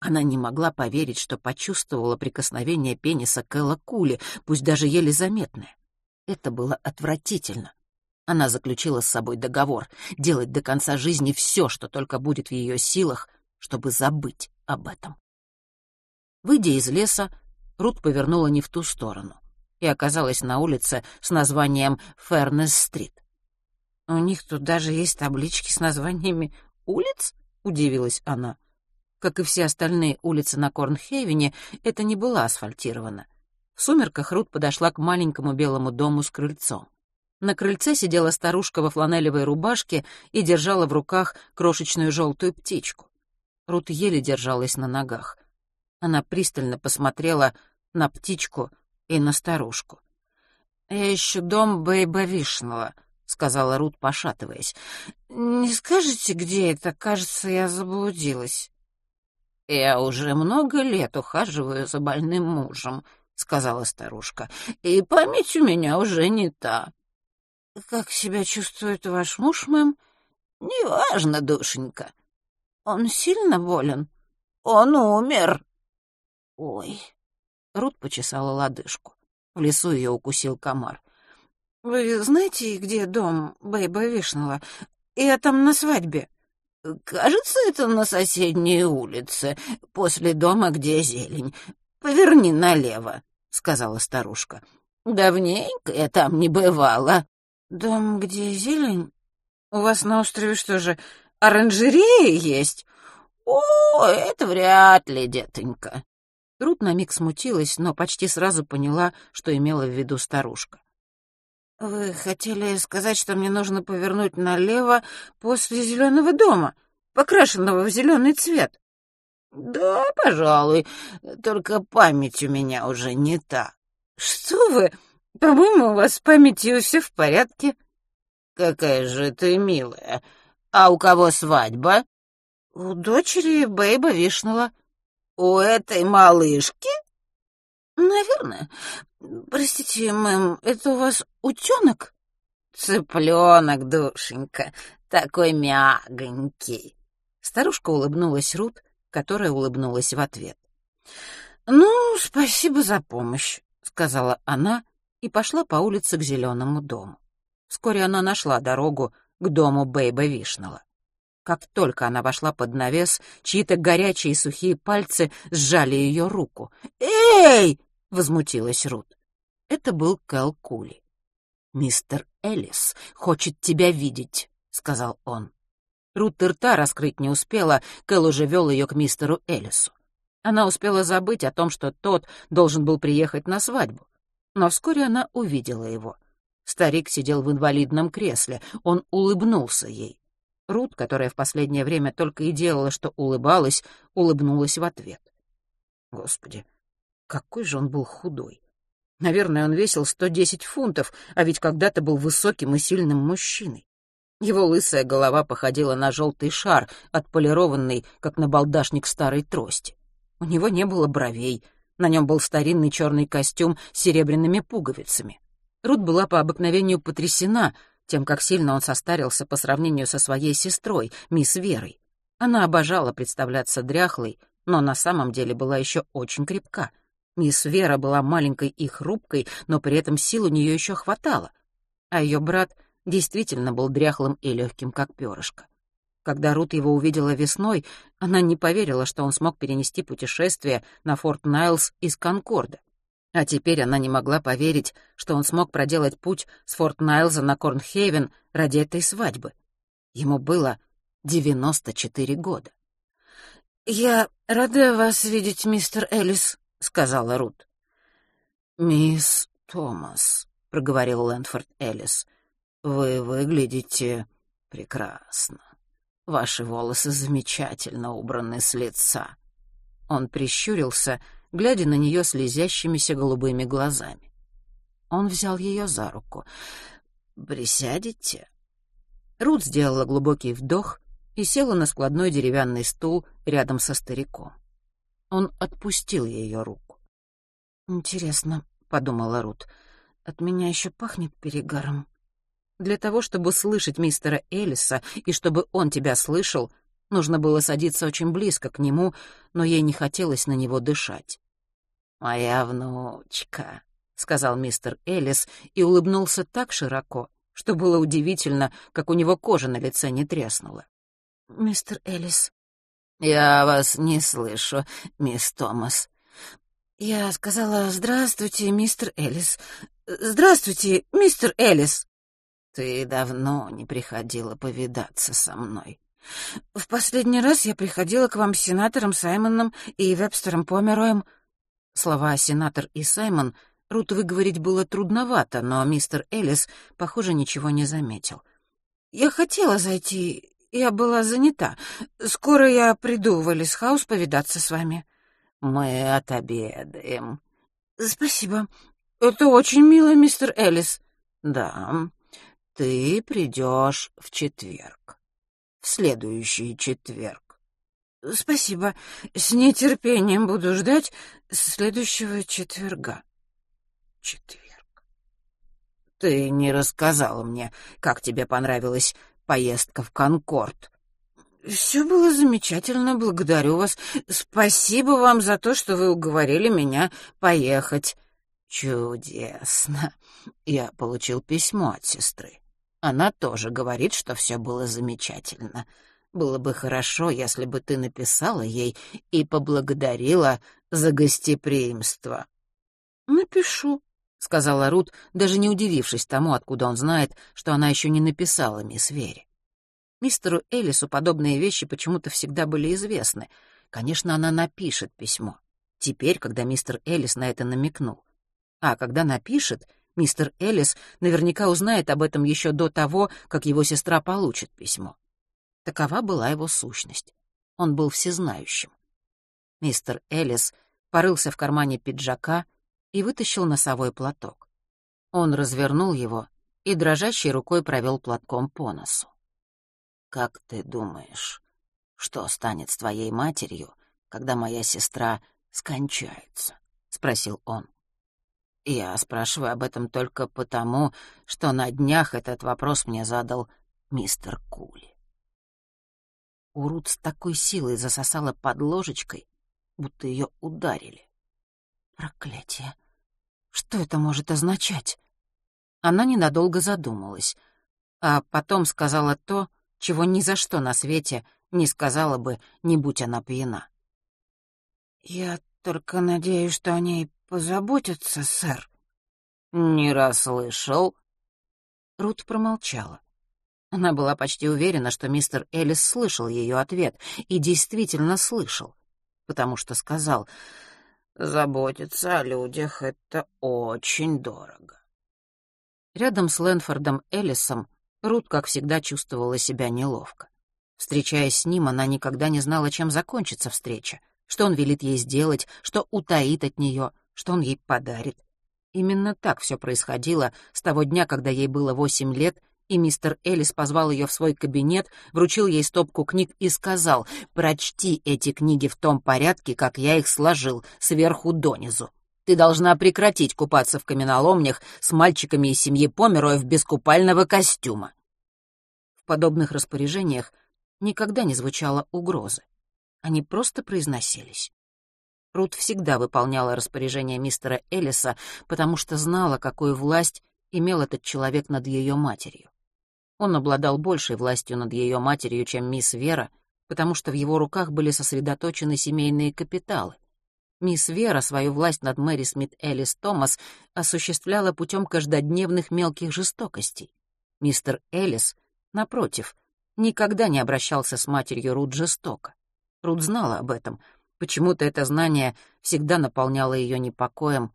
Она не могла поверить, что почувствовала прикосновение пениса Кэлла Кули, пусть даже еле заметное. Это было отвратительно. Она заключила с собой договор делать до конца жизни все, что только будет в ее силах, чтобы забыть об этом. Выйдя из леса, Рут повернула не в ту сторону и оказалась на улице с названием Фернес-стрит. «У них тут даже есть таблички с названиями улиц?» — удивилась она. — как и все остальные улицы на Корнхейвене, это не была асфальтирована. В сумерках Рут подошла к маленькому белому дому с крыльцом. На крыльце сидела старушка во фланелевой рубашке и держала в руках крошечную желтую птичку. Рут еле держалась на ногах. Она пристально посмотрела на птичку и на старушку. «Я ищу дом Бэйба Вишного», — сказала Рут, пошатываясь. «Не скажете, где это? Кажется, я заблудилась». «Я уже много лет ухаживаю за больным мужем», — сказала старушка, — «и память у меня уже не та». «Как себя чувствует ваш муж, мэм?» «Неважно, душенька». «Он сильно болен?» «Он умер». «Ой». Рут почесала лодыжку. В лесу ее укусил комар. «Вы знаете, где дом Бэйба Вишнала? Я там на свадьбе». «Кажется, это на соседней улице, после дома, где зелень. Поверни налево», — сказала старушка. «Давненько я там не бывала». «Дом, где зелень? У вас на острове что же, оранжерея есть?» «О, это вряд ли, детонька». Рут на миг смутилась, но почти сразу поняла, что имела в виду старушка. «Вы хотели сказать, что мне нужно повернуть налево после зеленого дома, покрашенного в зеленый цвет?» «Да, пожалуй, только память у меня уже не та». «Что вы? По-моему, у вас с памятью все в порядке». «Какая же ты милая. А у кого свадьба?» «У дочери Бейба Вишнала». «У этой малышки?» «Наверное. Простите, мэм, это у вас утенок?» «Цыпленок, душенька, такой мягонький». Старушка улыбнулась Рут, которая улыбнулась в ответ. «Ну, спасибо за помощь», — сказала она и пошла по улице к зеленому дому. Вскоре она нашла дорогу к дому Бейба Вишнала. Как только она вошла под навес, чьи-то горячие сухие пальцы сжали ее руку. «Эй!» — возмутилась Рут. Это был Кэл Кули. «Мистер Элис хочет тебя видеть», — сказал он. Рут рта раскрыть не успела, Кэл уже вел ее к мистеру Элису. Она успела забыть о том, что тот должен был приехать на свадьбу. Но вскоре она увидела его. Старик сидел в инвалидном кресле, он улыбнулся ей. Рут, которая в последнее время только и делала, что улыбалась, улыбнулась в ответ. Господи, какой же он был худой. Наверное, он весил 110 фунтов, а ведь когда-то был высоким и сильным мужчиной. Его лысая голова походила на желтый шар, отполированный, как набалдашник старой трости. У него не было бровей, на нем был старинный черный костюм с серебряными пуговицами. Рут была по обыкновению потрясена — тем, как сильно он состарился по сравнению со своей сестрой, мисс Верой. Она обожала представляться дряхлой, но на самом деле была еще очень крепка. Мисс Вера была маленькой и хрупкой, но при этом сил у нее еще хватало. А ее брат действительно был дряхлым и легким, как перышко. Когда Рут его увидела весной, она не поверила, что он смог перенести путешествие на Форт Найлс из Конкорда. А теперь она не могла поверить, что он смог проделать путь с Форт Найлза на Корнхейвен ради этой свадьбы. Ему было 94 года. «Я рада вас видеть, мистер Элlis», — сказала Рут. «Мисс Томас», — проговорил Лэндфорд Элlis, — «вы выглядите прекрасно. Ваши волосы замечательно убраны с лица». Он прищурился — глядя на нее слезящимися голубыми глазами. Он взял ее за руку. «Присядете?» Рут сделала глубокий вдох и села на складной деревянный стул рядом со стариком. Он отпустил ее руку. «Интересно», — подумала Рут, — «от меня еще пахнет перегаром». Для того, чтобы слышать мистера Элиса и чтобы он тебя слышал, Нужно было садиться очень близко к нему, но ей не хотелось на него дышать. «Моя внучка», — сказал мистер Элис и улыбнулся так широко, что было удивительно, как у него кожа на лице не треснула. «Мистер Элис». «Я вас не слышу, мисс Томас». «Я сказала «Здравствуйте, мистер Элис». «Здравствуйте, мистер Элис». «Ты давно не приходила повидаться со мной», в последний раз я приходила к вам с сенатором Саймоном и Вебстером Помероем. Слова «сенатор» и «Саймон» Рут выговорить было трудновато, но мистер Элис, похоже, ничего не заметил. «Я хотела зайти, я была занята. Скоро я приду в Элис-хаус повидаться с вами». «Мы отобедаем». «Спасибо. Это очень мило, мистер Элис». «Да, ты придешь в четверг» в следующий четверг. Спасибо. С нетерпением буду ждать следующего четверга. Четверг. Ты не рассказала мне, как тебе понравилась поездка в Конкорд. Все было замечательно, благодарю вас. Спасибо вам за то, что вы уговорили меня поехать. Чудесно. Я получил письмо от сестры. Она тоже говорит, что все было замечательно. Было бы хорошо, если бы ты написала ей и поблагодарила за гостеприимство. «Напишу», — сказала Рут, даже не удивившись тому, откуда он знает, что она еще не написала мисс Вере. Мистеру Элису подобные вещи почему-то всегда были известны. Конечно, она напишет письмо. Теперь, когда мистер Эллис на это намекнул. А когда напишет, мистер Эллис наверняка узнает об этом еще до того, как его сестра получит письмо. Такова была его сущность. Он был всезнающим. Мистер Эллис порылся в кармане пиджака и вытащил носовой платок. Он развернул его и дрожащей рукой провел платком по носу. «Как ты думаешь, что станет с твоей матерью, когда моя сестра скончается?» — спросил он. Я спрашиваю об этом только потому, что на днях этот вопрос мне задал мистер Кули. У Рут с такой силой засосала под ложечкой, будто ее ударили. Проклятие! Что это может означать? Она ненадолго задумалась, а потом сказала то, чего ни за что на свете не сказала бы, не будь она пьяна. «Я только надеюсь, что о ней позаботятся, сэр». «Не расслышал». Рут промолчала. Она была почти уверена, что мистер Элlis слышал ее ответ, и действительно слышал, потому что сказал, «Заботиться о людях — это очень дорого». Рядом с Лэнфордом Эллисом Рут, как всегда, чувствовала себя неловко. Встречаясь с ним, она никогда не знала, чем закончится встреча, что он велит ей сделать, что утаит от нее, что он ей подарит. Именно так все происходило с того дня, когда ей было восемь лет, и мистер Элlis позвал ее в свой кабинет, вручил ей стопку книг и сказал «Прочти эти книги в том порядке, как я их сложил, сверху донизу. Ты должна прекратить купаться в каменоломнях с мальчиками из семьи Помероев без купального костюма». В подобных распоряжениях никогда не звучало угрозы. Они просто произносились. Рут всегда выполняла распоряжения мистера Эллиса, потому что знала, какую власть имел этот человек над ее матерью. Он обладал большей властью над ее матерью, чем мисс Вера, потому что в его руках были сосредоточены семейные капиталы. Мисс Вера свою власть над Мэри Смит Элис Томас осуществляла путем каждодневных мелких жестокостей. Мистер Элис, напротив, никогда не обращался с матерью Рут жестоко. Рут знала об этом. Почему-то это знание всегда наполняло ее не покоем,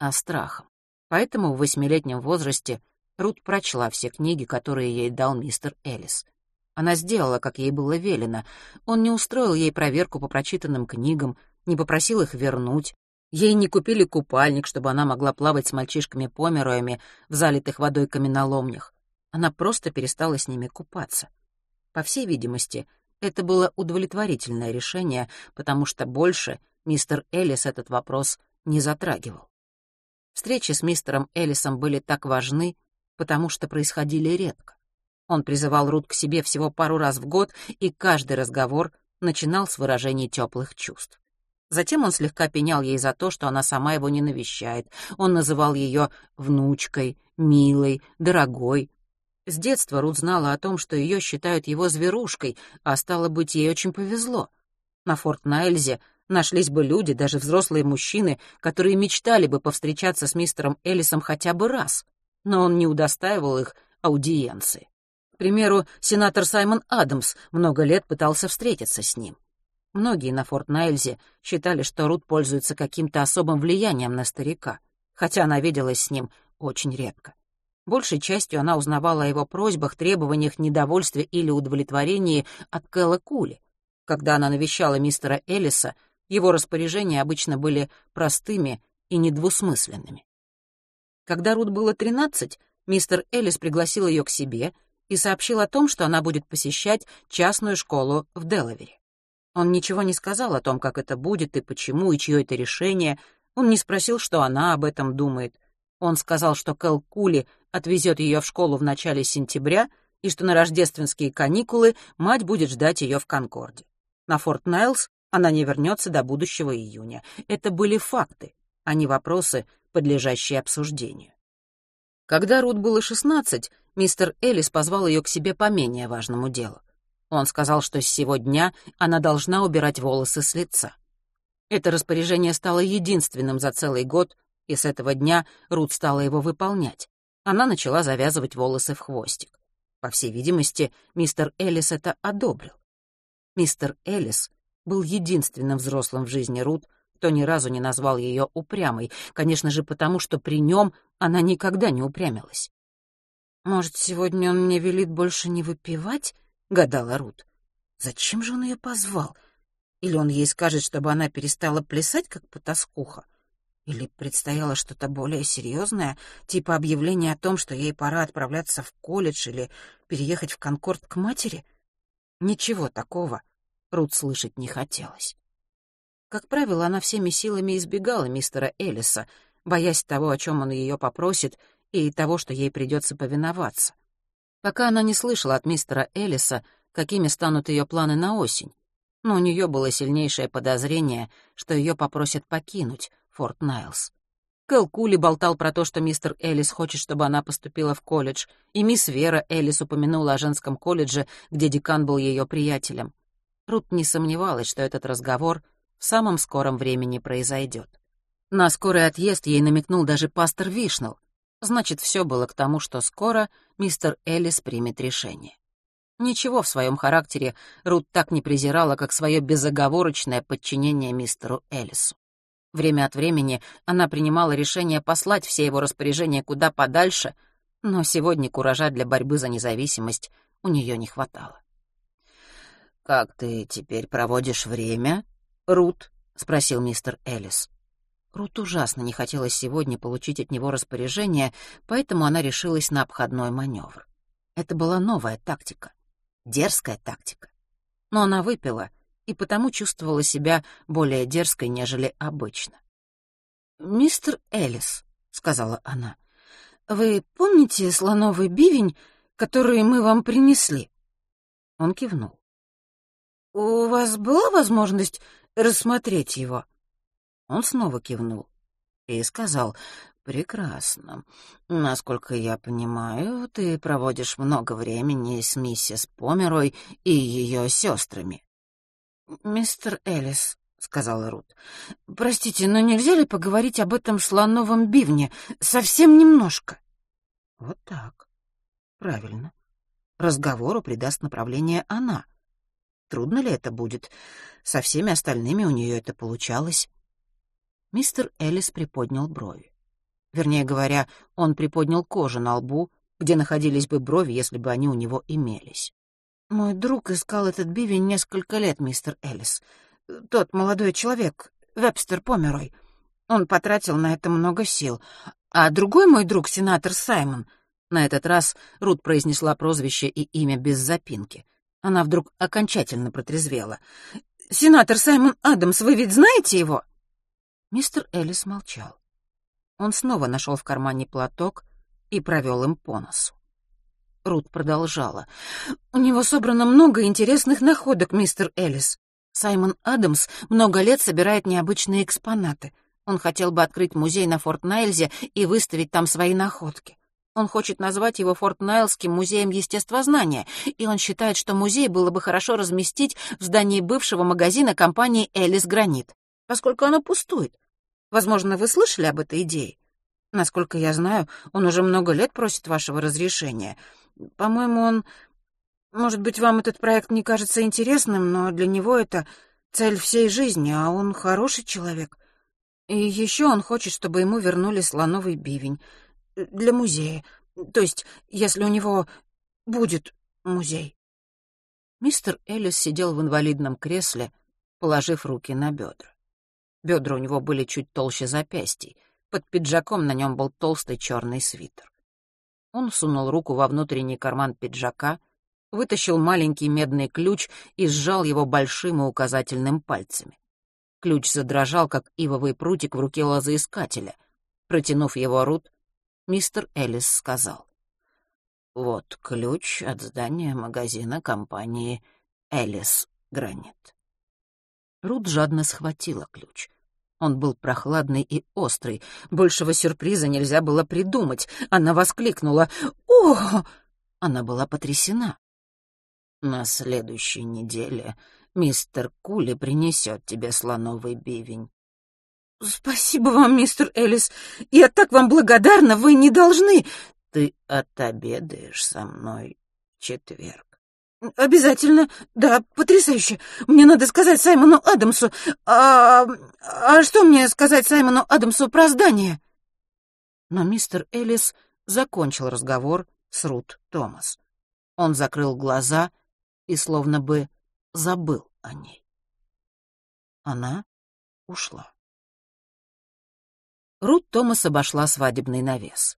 а страхом. Поэтому в восьмилетнем возрасте Рут прочла все книги, которые ей дал мистер Элис. Она сделала, как ей было велено. Он не устроил ей проверку по прочитанным книгам, не попросил их вернуть. Ей не купили купальник, чтобы она могла плавать с мальчишками-помероями в залитых водой каменоломнях. Она просто перестала с ними купаться. По всей видимости, это было удовлетворительное решение, потому что больше мистер Элис этот вопрос не затрагивал. Встречи с мистером Элисом были так важны, потому что происходили редко. Он призывал Рут к себе всего пару раз в год, и каждый разговор начинал с выражений теплых чувств. Затем он слегка пенял ей за то, что она сама его не навещает. Он называл ее внучкой, милой, дорогой. С детства Рут знала о том, что ее считают его зверушкой, а стало быть, ей очень повезло. На Форт Найльзе нашлись бы люди, даже взрослые мужчины, которые мечтали бы повстречаться с мистером Эллисом хотя бы раз — но он не удостаивал их аудиенции. К примеру, сенатор Саймон Адамс много лет пытался встретиться с ним. Многие на Форт Найльзе считали, что Рут пользуется каким-то особым влиянием на старика, хотя она виделась с ним очень редко. Большей частью она узнавала о его просьбах, требованиях, недовольстве или удовлетворении от Кэлла Кули. Когда она навещала мистера Эллиса, его распоряжения обычно были простыми и недвусмысленными. Когда Рут было 13, мистер Эллис пригласил ее к себе и сообщил о том, что она будет посещать частную школу в Делавере. Он ничего не сказал о том, как это будет и почему, и чье это решение. Он не спросил, что она об этом думает. Он сказал, что Кэл Кули отвезет ее в школу в начале сентября и что на рождественские каникулы мать будет ждать ее в Конкорде. На Форт Найлс она не вернется до будущего июня. Это были факты, а не вопросы, подлежащие обсуждению. Когда Рут было шестнадцать, мистер Элlis позвал ее к себе по менее важному делу. Он сказал, что с сего дня она должна убирать волосы с лица. Это распоряжение стало единственным за целый год, и с этого дня Рут стала его выполнять. Она начала завязывать волосы в хвостик. По всей видимости, мистер Элlis это одобрил. Мистер Элlis был единственным взрослым в жизни Рут, кто ни разу не назвал ее упрямой, конечно же, потому что при нем она никогда не упрямилась. «Может, сегодня он мне велит больше не выпивать?» — гадала Рут. «Зачем же он ее позвал? Или он ей скажет, чтобы она перестала плясать, как потаскуха? Или предстояло что-то более серьезное, типа объявления о том, что ей пора отправляться в колледж или переехать в Конкорд к матери? Ничего такого Рут слышать не хотелось. Как правило, она всеми силами избегала мистера Эллиса, боясь того, о чем он ее попросит, и того, что ей придется повиноваться. Пока она не слышала от мистера Эллиса, какими станут ее планы на осень, но у нее было сильнейшее подозрение, что ее попросят покинуть Форт Найлс. Кэл Кули болтал про то, что мистер Эллис хочет, чтобы она поступила в колледж, и мисс Вера Эллис упомянула о женском колледже, где декан был ее приятелем. Рут не сомневалась, что этот разговор в самом скором времени произойдет. На скорый отъезд ей намекнул даже пастор Вишнелл. Значит, все было к тому, что скоро мистер Эллис примет решение. Ничего в своем характере Рут так не презирала, как свое безоговорочное подчинение мистеру Эллису. Время от времени она принимала решение послать все его распоряжения куда подальше, но сегодня куража для борьбы за независимость у нее не хватало. «Как ты теперь проводишь время?» «Рут?» — спросил мистер Эллис. Рут ужасно не хотелось сегодня получить от него распоряжение, поэтому она решилась на обходной маневр. Это была новая тактика, дерзкая тактика. Но она выпила и потому чувствовала себя более дерзкой, нежели обычно. «Мистер Эллис», — сказала она, — «вы помните слоновый бивень, который мы вам принесли?» Он кивнул. «У вас была возможность рассмотреть его». Он снова кивнул и сказал, «Прекрасно. Насколько я понимаю, ты проводишь много времени с миссис Померой и ее сестрами». «Мистер Элис», — сказала Рут, — «простите, но нельзя ли поговорить об этом слоновом бивне? Совсем немножко». Вот так. Правильно. Разговору придаст направление она — Трудно ли это будет? Со всеми остальными у нее это получалось. Мистер Эллис приподнял брови. Вернее говоря, он приподнял кожу на лбу, где находились бы брови, если бы они у него имелись. «Мой друг искал этот бивень несколько лет, мистер Эллис. Тот молодой человек, Вебстер Померой. Он потратил на это много сил. А другой мой друг, сенатор Саймон...» На этот раз Рут произнесла прозвище и имя без запинки — она вдруг окончательно протрезвела. «Сенатор Саймон Адамс, вы ведь знаете его?» Мистер Эллис молчал. Он снова нашел в кармане платок и провел им по носу. Рут продолжала. «У него собрано много интересных находок, мистер Эллис. Саймон Адамс много лет собирает необычные экспонаты. Он хотел бы открыть музей на Форт Найлзе и выставить там свои находки. Он хочет назвать его Форт Найлским музеем естествознания, и он считает, что музей было бы хорошо разместить в здании бывшего магазина компании «Элис Гранит», поскольку оно пустует. Возможно, вы слышали об этой идее? Насколько я знаю, он уже много лет просит вашего разрешения. По-моему, он... Может быть, вам этот проект не кажется интересным, но для него это цель всей жизни, а он хороший человек. И еще он хочет, чтобы ему вернули слоновый бивень — для музея. То есть, если у него будет музей. Мистер Эллис сидел в инвалидном кресле, положив руки на бедра. Бедра у него были чуть толще запястий. Под пиджаком на нем был толстый черный свитер. Он сунул руку во внутренний карман пиджака, вытащил маленький медный ключ и сжал его большим и указательным пальцами. Ключ задрожал, как ивовый прутик в руке лозоискателя. Протянув его Рут, мистер Эллис сказал. «Вот ключ от здания магазина компании «Эллис Гранит». Рут жадно схватила ключ. Он был прохладный и острый. Большего сюрприза нельзя было придумать. Она воскликнула «О!» Она была потрясена. «На следующей неделе мистер Кули принесет тебе слоновый бивень. «Спасибо вам, мистер Элlis. Я так вам благодарна, вы не должны...» «Ты отобедаешь со мной в четверг». «Обязательно. Да, потрясающе. Мне надо сказать Саймону Адамсу. А, а что мне сказать Саймону Адамсу про здание?» Но мистер Элlis закончил разговор с Рут Томас. Он закрыл глаза и словно бы забыл о ней. Она ушла. Рут Томас обошла свадебный навес.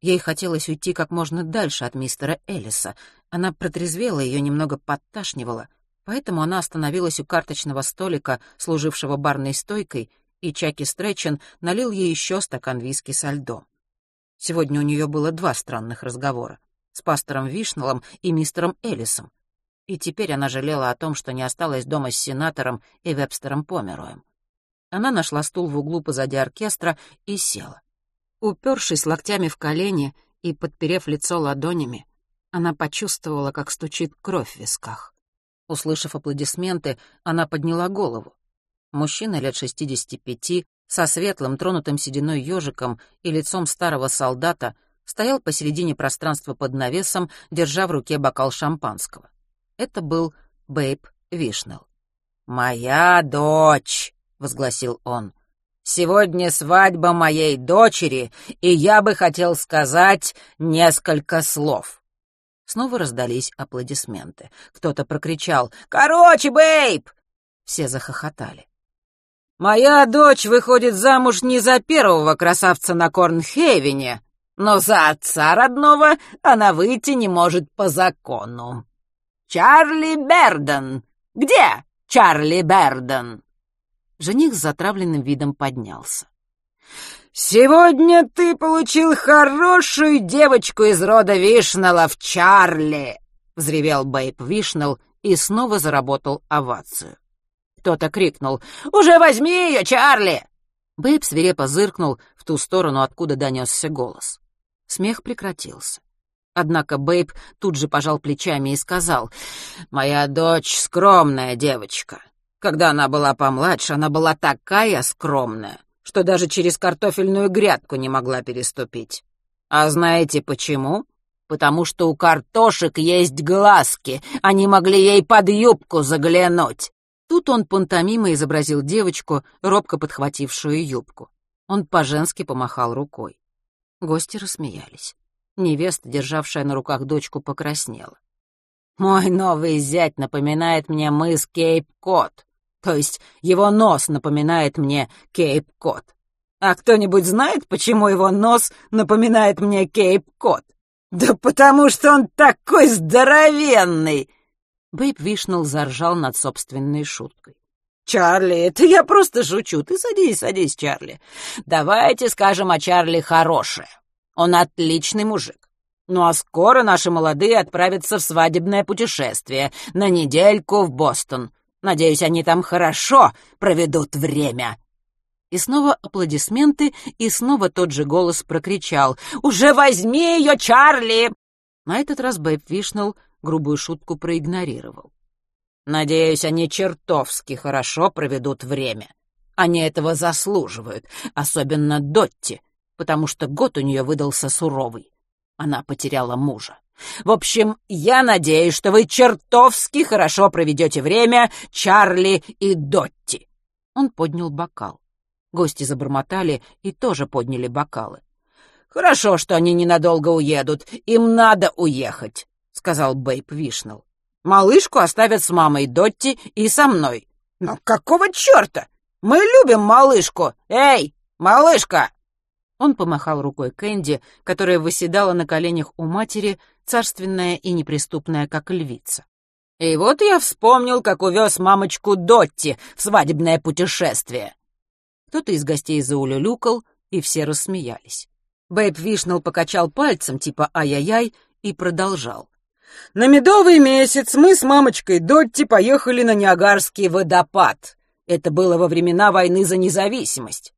Ей хотелось уйти как можно дальше от мистера Эллиса. Она протрезвела, ее немного подташнивала, поэтому она остановилась у карточного столика, служившего барной стойкой, и Чаки Стретчен налил ей еще стакан виски со льдом. Сегодня у нее было два странных разговора — с пастором Вишнеллом и мистером Эллисом. И теперь она жалела о том, что не осталась дома с сенатором и Вебстером Помероем. Она нашла стул в углу позади оркестра и села. Упершись локтями в колени и подперев лицо ладонями, она почувствовала, как стучит кровь в висках. Услышав аплодисменты, она подняла голову. Мужчина лет шестидесяти пяти, со светлым, тронутым сединой ежиком и лицом старого солдата, стоял посередине пространства под навесом, держа в руке бокал шампанского. Это был Бэйб Вишнелл. «Моя дочь!» — возгласил он. Сегодня свадьба моей дочери, и я бы хотел сказать несколько слов». Снова раздались аплодисменты. Кто-то прокричал «Короче, бейб!» Все захохотали. «Моя дочь выходит замуж не за первого красавца на Корнхейвене, но за отца родного она выйти не может по закону. Чарли Берден! Где Чарли Берден?» Жених с затравленным видом поднялся. «Сегодня ты получил хорошую девочку из рода Вишнеллов, Чарли!» — взревел Бэйб Вишнелл и снова заработал овацию. Кто-то крикнул «Уже возьми ее, Чарли!» Бэйб свирепо зыркнул в ту сторону, откуда донесся голос. Смех прекратился. Однако Бэйб тут же пожал плечами и сказал «Моя дочь скромная девочка. Когда она была помладше, она была такая скромная, что даже через картофельную грядку не могла переступить. А знаете почему? Потому что у картошек есть глазки, они могли ей под юбку заглянуть. Тут он пантомимо изобразил девочку, робко подхватившую юбку. Он по-женски помахал рукой. Гости рассмеялись. Невеста, державшая на руках дочку, покраснела. «Мой новый зять напоминает мне мыс Кейп-Кот. То есть его нос напоминает мне Кейп-Кот. А кто-нибудь знает, почему его нос напоминает мне Кейп-Кот? Да потому что он такой здоровенный!» Бэйб Вишнелл заржал над собственной шуткой. «Чарли, это я просто шучу. Ты садись, садись, Чарли. Давайте скажем о Чарли хорошее. Он отличный мужик. Ну а скоро наши молодые отправятся в свадебное путешествие на недельку в Бостон. Надеюсь, они там хорошо проведут время». И снова аплодисменты, и снова тот же голос прокричал «Уже возьми ее, Чарли!» На этот раз Бэйб Вишнелл грубую шутку проигнорировал. «Надеюсь, они чертовски хорошо проведут время. Они этого заслуживают, особенно Дотти, потому что год у нее выдался суровый. Она потеряла мужа. В общем, я надеюсь, что вы чертовски хорошо проведете время, Чарли и Дотти. Он поднял бокал. Гости забормотали и тоже подняли бокалы. «Хорошо, что они ненадолго уедут. Им надо уехать», — сказал Бэйб Вишнелл. «Малышку оставят с мамой Дотти и со мной». «Но какого черта? Мы любим малышку! Эй, малышка!» Он помахал рукой Кэнди, которая восседала на коленях у матери, царственная и неприступная, как львица. «И вот я вспомнил, как увез мамочку Дотти в свадебное путешествие». Кто-то из гостей заулюлюкал, и все рассмеялись. Бэйб Вишнелл покачал пальцем, типа «ай-яй-яй», и продолжал. «На медовый месяц мы с мамочкой Дотти поехали на Ниагарский водопад. Это было во времена войны за независимость.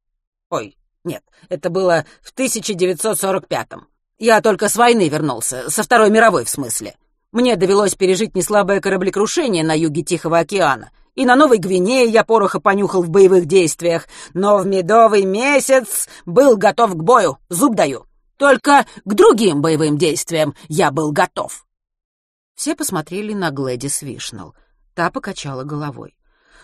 Ой, нет, это было в 1945-м. Я только с войны вернулся, со Второй мировой в смысле. Мне довелось пережить неслабое кораблекрушение на юге Тихого океана. И на Новой Гвинее я пороха понюхал в боевых действиях. Но в медовый месяц был готов к бою, зуб даю. Только к другим боевым действиям я был готов. Все посмотрели на Глэдис Вишнелл. Та покачала головой.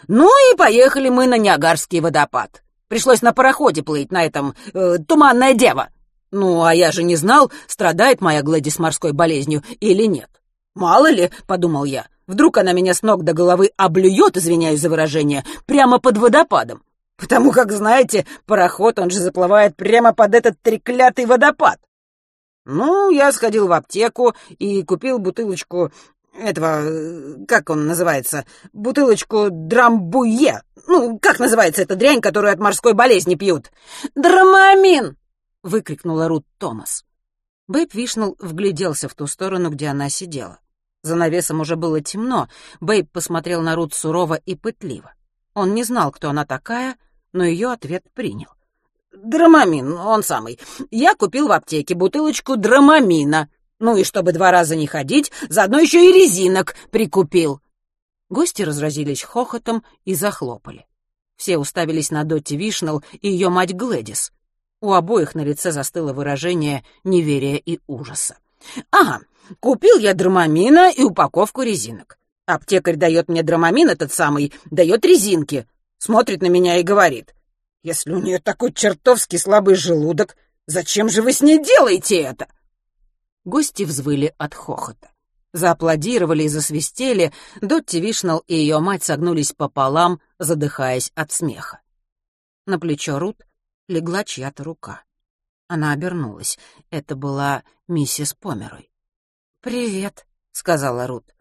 «Ну и поехали мы на Ниагарский водопад. Пришлось на пароходе плыть на этом э, «Туманная дева». Ну, а я же не знал, страдает моя Глэдис морской болезнью или нет. Мало ли, — подумал я, — вдруг она меня с ног до головы облюет, извиняюсь за выражение, прямо под водопадом. Потому как, знаете, пароход, он же заплывает прямо под этот треклятый водопад. Ну, я сходил в аптеку и купил бутылочку этого, как он называется, бутылочку драмбуе. Ну, как называется эта дрянь, которую от морской болезни пьют? Драмамин! — выкрикнула Рут Томас. Бэйб Вишнелл вгляделся в ту сторону, где она сидела. За навесом уже было темно, Бэйб посмотрел на Рут сурово и пытливо. Он не знал, кто она такая, но ее ответ принял. «Драмамин, он самый. Я купил в аптеке бутылочку драмамина. Ну и чтобы два раза не ходить, заодно еще и резинок прикупил». Гости разразились хохотом и захлопали. Все уставились на Дотти Вишнелл и ее мать Глэдис. У обоих на лице застыло выражение неверия и ужаса. «Ага, купил я драмамина и упаковку резинок. Аптекарь дает мне драмамин этот самый, дает резинки. Смотрит на меня и говорит, «Если у нее такой чертовски слабый желудок, зачем же вы с ней делаете это?» Гости взвыли от хохота. Зааплодировали и засвистели, Дотти Вишнал и ее мать согнулись пополам, задыхаясь от смеха. На плечо Рут легла чья-то рука. Она обернулась. Это была миссис Померой. «Привет», — сказала Рут.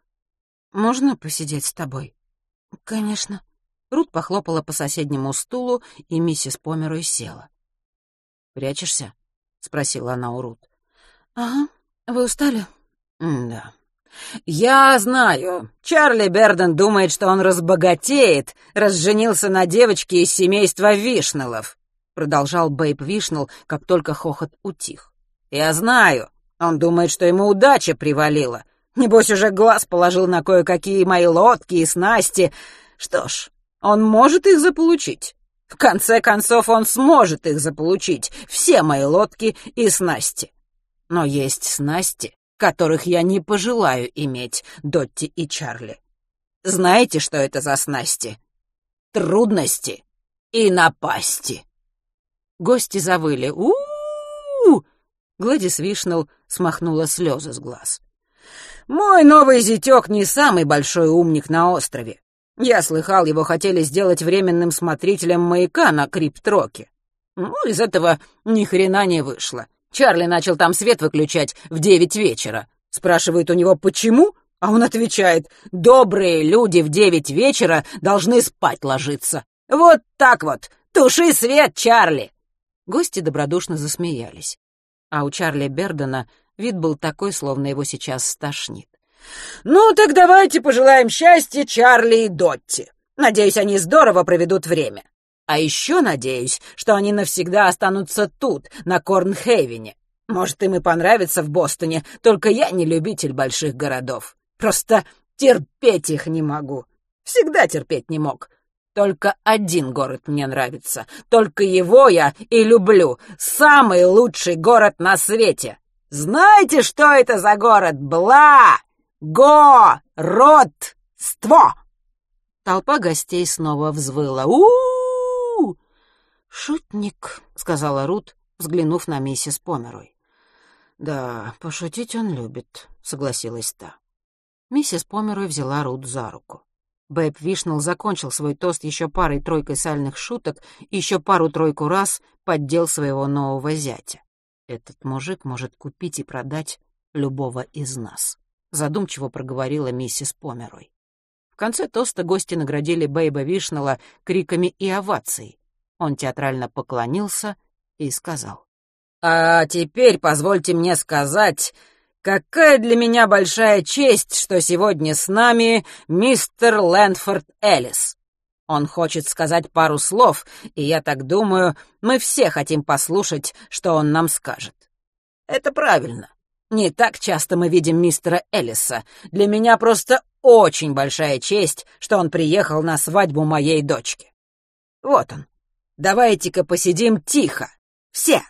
«Можно посидеть с тобой?» «Конечно». Рут похлопала по соседнему стулу, и миссис Померой села. «Прячешься?» — спросила она у Рут. «Ага. Вы устали?» «Да». «Я знаю. Чарли Берден думает, что он разбогатеет, разженился на девочке из семейства Вишнелов продолжал Бэйб Вишнелл, как только хохот утих. «Я знаю. Он думает, что ему удача привалила. Небось, уже глаз положил на кое-какие мои лодки и снасти. Что ж, он может их заполучить. В конце концов, он сможет их заполучить, все мои лодки и снасти. Но есть снасти, которых я не пожелаю иметь, Дотти и Чарли. Знаете, что это за снасти? Трудности и напасти. Гости завыли. у у, Гладис Вишнелл смахнула слезы с глаз. «Мой новый зятёк не самый большой умник на острове. Я слыхал, его хотели сделать временным смотрителем маяка на Криптроке. Ну, из этого ни хрена не вышло. Чарли начал там свет выключать в девять вечера. Спрашивают у него, почему? А он отвечает, добрые люди в девять вечера должны спать ложиться. Вот так вот. Туши свет, Чарли. Гости добродушно засмеялись. А у Чарли Бердена вид был такой, словно его сейчас стошнит. «Ну, так давайте пожелаем счастья Чарли и Дотти. Надеюсь, они здорово проведут время. А еще надеюсь, что они навсегда останутся тут, на Корнхейвене. Может, им и понравится в Бостоне, только я не любитель больших городов. Просто терпеть их не могу. Всегда терпеть не мог. Только один город мне нравится. Только его я и люблю. Самый лучший город на свете. Знаете, что это за город? Бла! Го! Рот! Ство! Толпа гостей снова взвыла. у у, -у! «Шутник», — сказала Рут, взглянув на миссис Померой. «Да, пошутить он любит», — согласилась та. Миссис Померой взяла Рут за руку. Бэб Вишнелл закончил свой тост еще парой-тройкой сальных шуток и еще пару-тройку раз поддел своего нового зятя. «Этот мужик может купить и продать любого из нас», — задумчиво проговорила миссис Померой. В конце тоста гости наградили Бэйба Вишнелла криками и овацией. Он театрально поклонился и сказал. «А теперь позвольте мне сказать, Какая для меня большая честь, что сегодня с нами мистер Лэндфорд Эллис. Он хочет сказать пару слов, и я так думаю, мы все хотим послушать, что он нам скажет. Это правильно. Не так часто мы видим мистера Эллиса. Для меня просто очень большая честь, что он приехал на свадьбу моей дочки. Вот он. Давайте-ка посидим тихо. Все.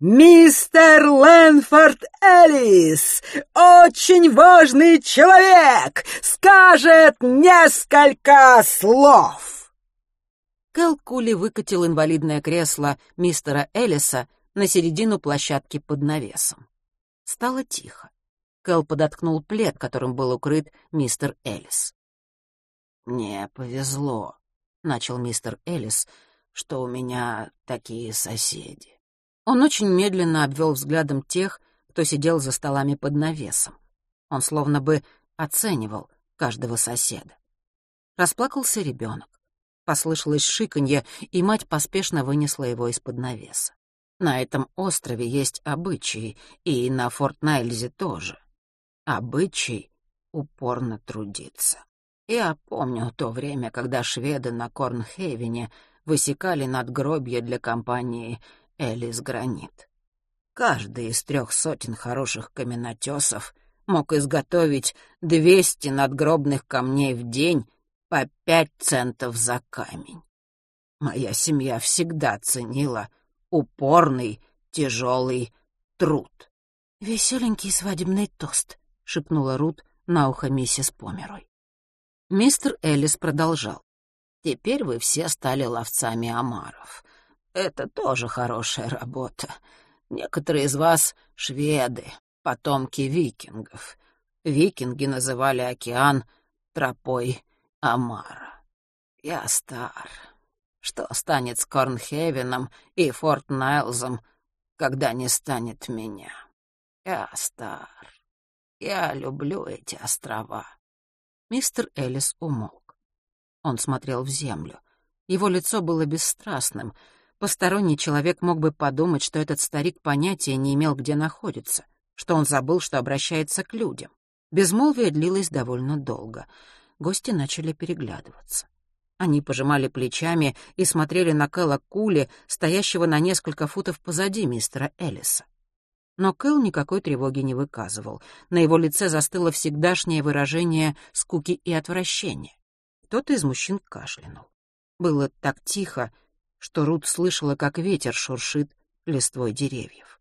Мистер Лэнфорд Эллис, очень важный человек, скажет несколько слов. Кэл Кули выкатил инвалидное кресло мистера Эллиса на середину площадки под навесом. Стало тихо. Кэл подоткнул плед, которым был укрыт мистер Эллис. «Мне повезло», — начал мистер Эллис, — «что у меня такие соседи». Он очень медленно обвел взглядом тех, кто сидел за столами под навесом. Он словно бы оценивал каждого соседа. Расплакался ребенок. Послышалось шиканье, и мать поспешно вынесла его из-под навеса. На этом острове есть обычаи, и на Форт Найльзе тоже. Обычай упорно трудиться. Я помню то время, когда шведы на Корнхейвене высекали надгробья для компании Элис Гранит. Каждый из трех сотен хороших каменотесов мог изготовить двести надгробных камней в день по пять центов за камень. Моя семья всегда ценила упорный, тяжелый труд. «Веселенький свадебный тост», — шепнула Рут на ухо миссис Померой. Мистер Эллис продолжал. «Теперь вы все стали ловцами омаров. Это тоже хорошая работа. Некоторые из вас — шведы, потомки викингов. Викинги называли океан тропой Амара. Я стар. Что станет с Корнхевеном и Форт Найлзом, когда не станет меня? Я стар. Я люблю эти острова. Мистер Эллис умолк. Он смотрел в землю. Его лицо было бесстрастным — Посторонний человек мог бы подумать, что этот старик понятия не имел, где находится, что он забыл, что обращается к людям. Безмолвие длилось довольно долго. Гости начали переглядываться. Они пожимали плечами и смотрели на Кэлла Кули, стоящего на несколько футов позади мистера Эллиса. Но Кэл никакой тревоги не выказывал. На его лице застыло всегдашнее выражение скуки и отвращения. Кто-то из мужчин кашлянул. Было так тихо, что Рут слышала, как ветер шуршит листвой деревьев.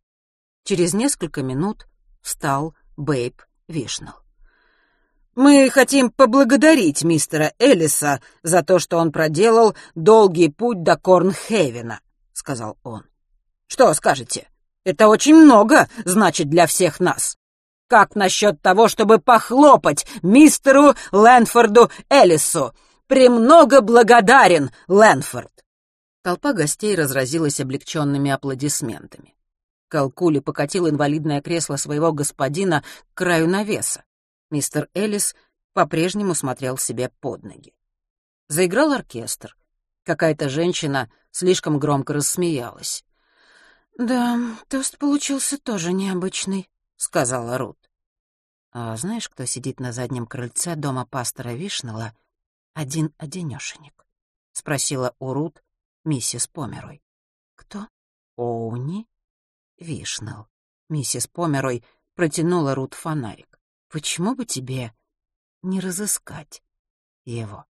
Через несколько минут встал Бэйб Вишнал. «Мы хотим поблагодарить мистера Эллиса за то, что он проделал долгий путь до Корнхевена», — сказал он. «Что скажете? Это очень много, значит, для всех нас. Как насчет того, чтобы похлопать мистеру Лэнфорду Эллису? Премного благодарен, Лэнфорд!» Толпа гостей разразилась облегченными аплодисментами. Калкули покатил инвалидное кресло своего господина к краю навеса. Мистер Эллис по-прежнему смотрел себе под ноги. Заиграл оркестр. Какая-то женщина слишком громко рассмеялась. «Да, тост получился тоже необычный», — сказала Рут. «А знаешь, кто сидит на заднем крыльце дома пастора Вишнала? Один-одинёшенек?» — спросила у Рут, миссис Померой. «Кто?» «Оуни?» «Вишнал». Миссис Померой протянула Рут фонарик. «Почему бы тебе не разыскать его?»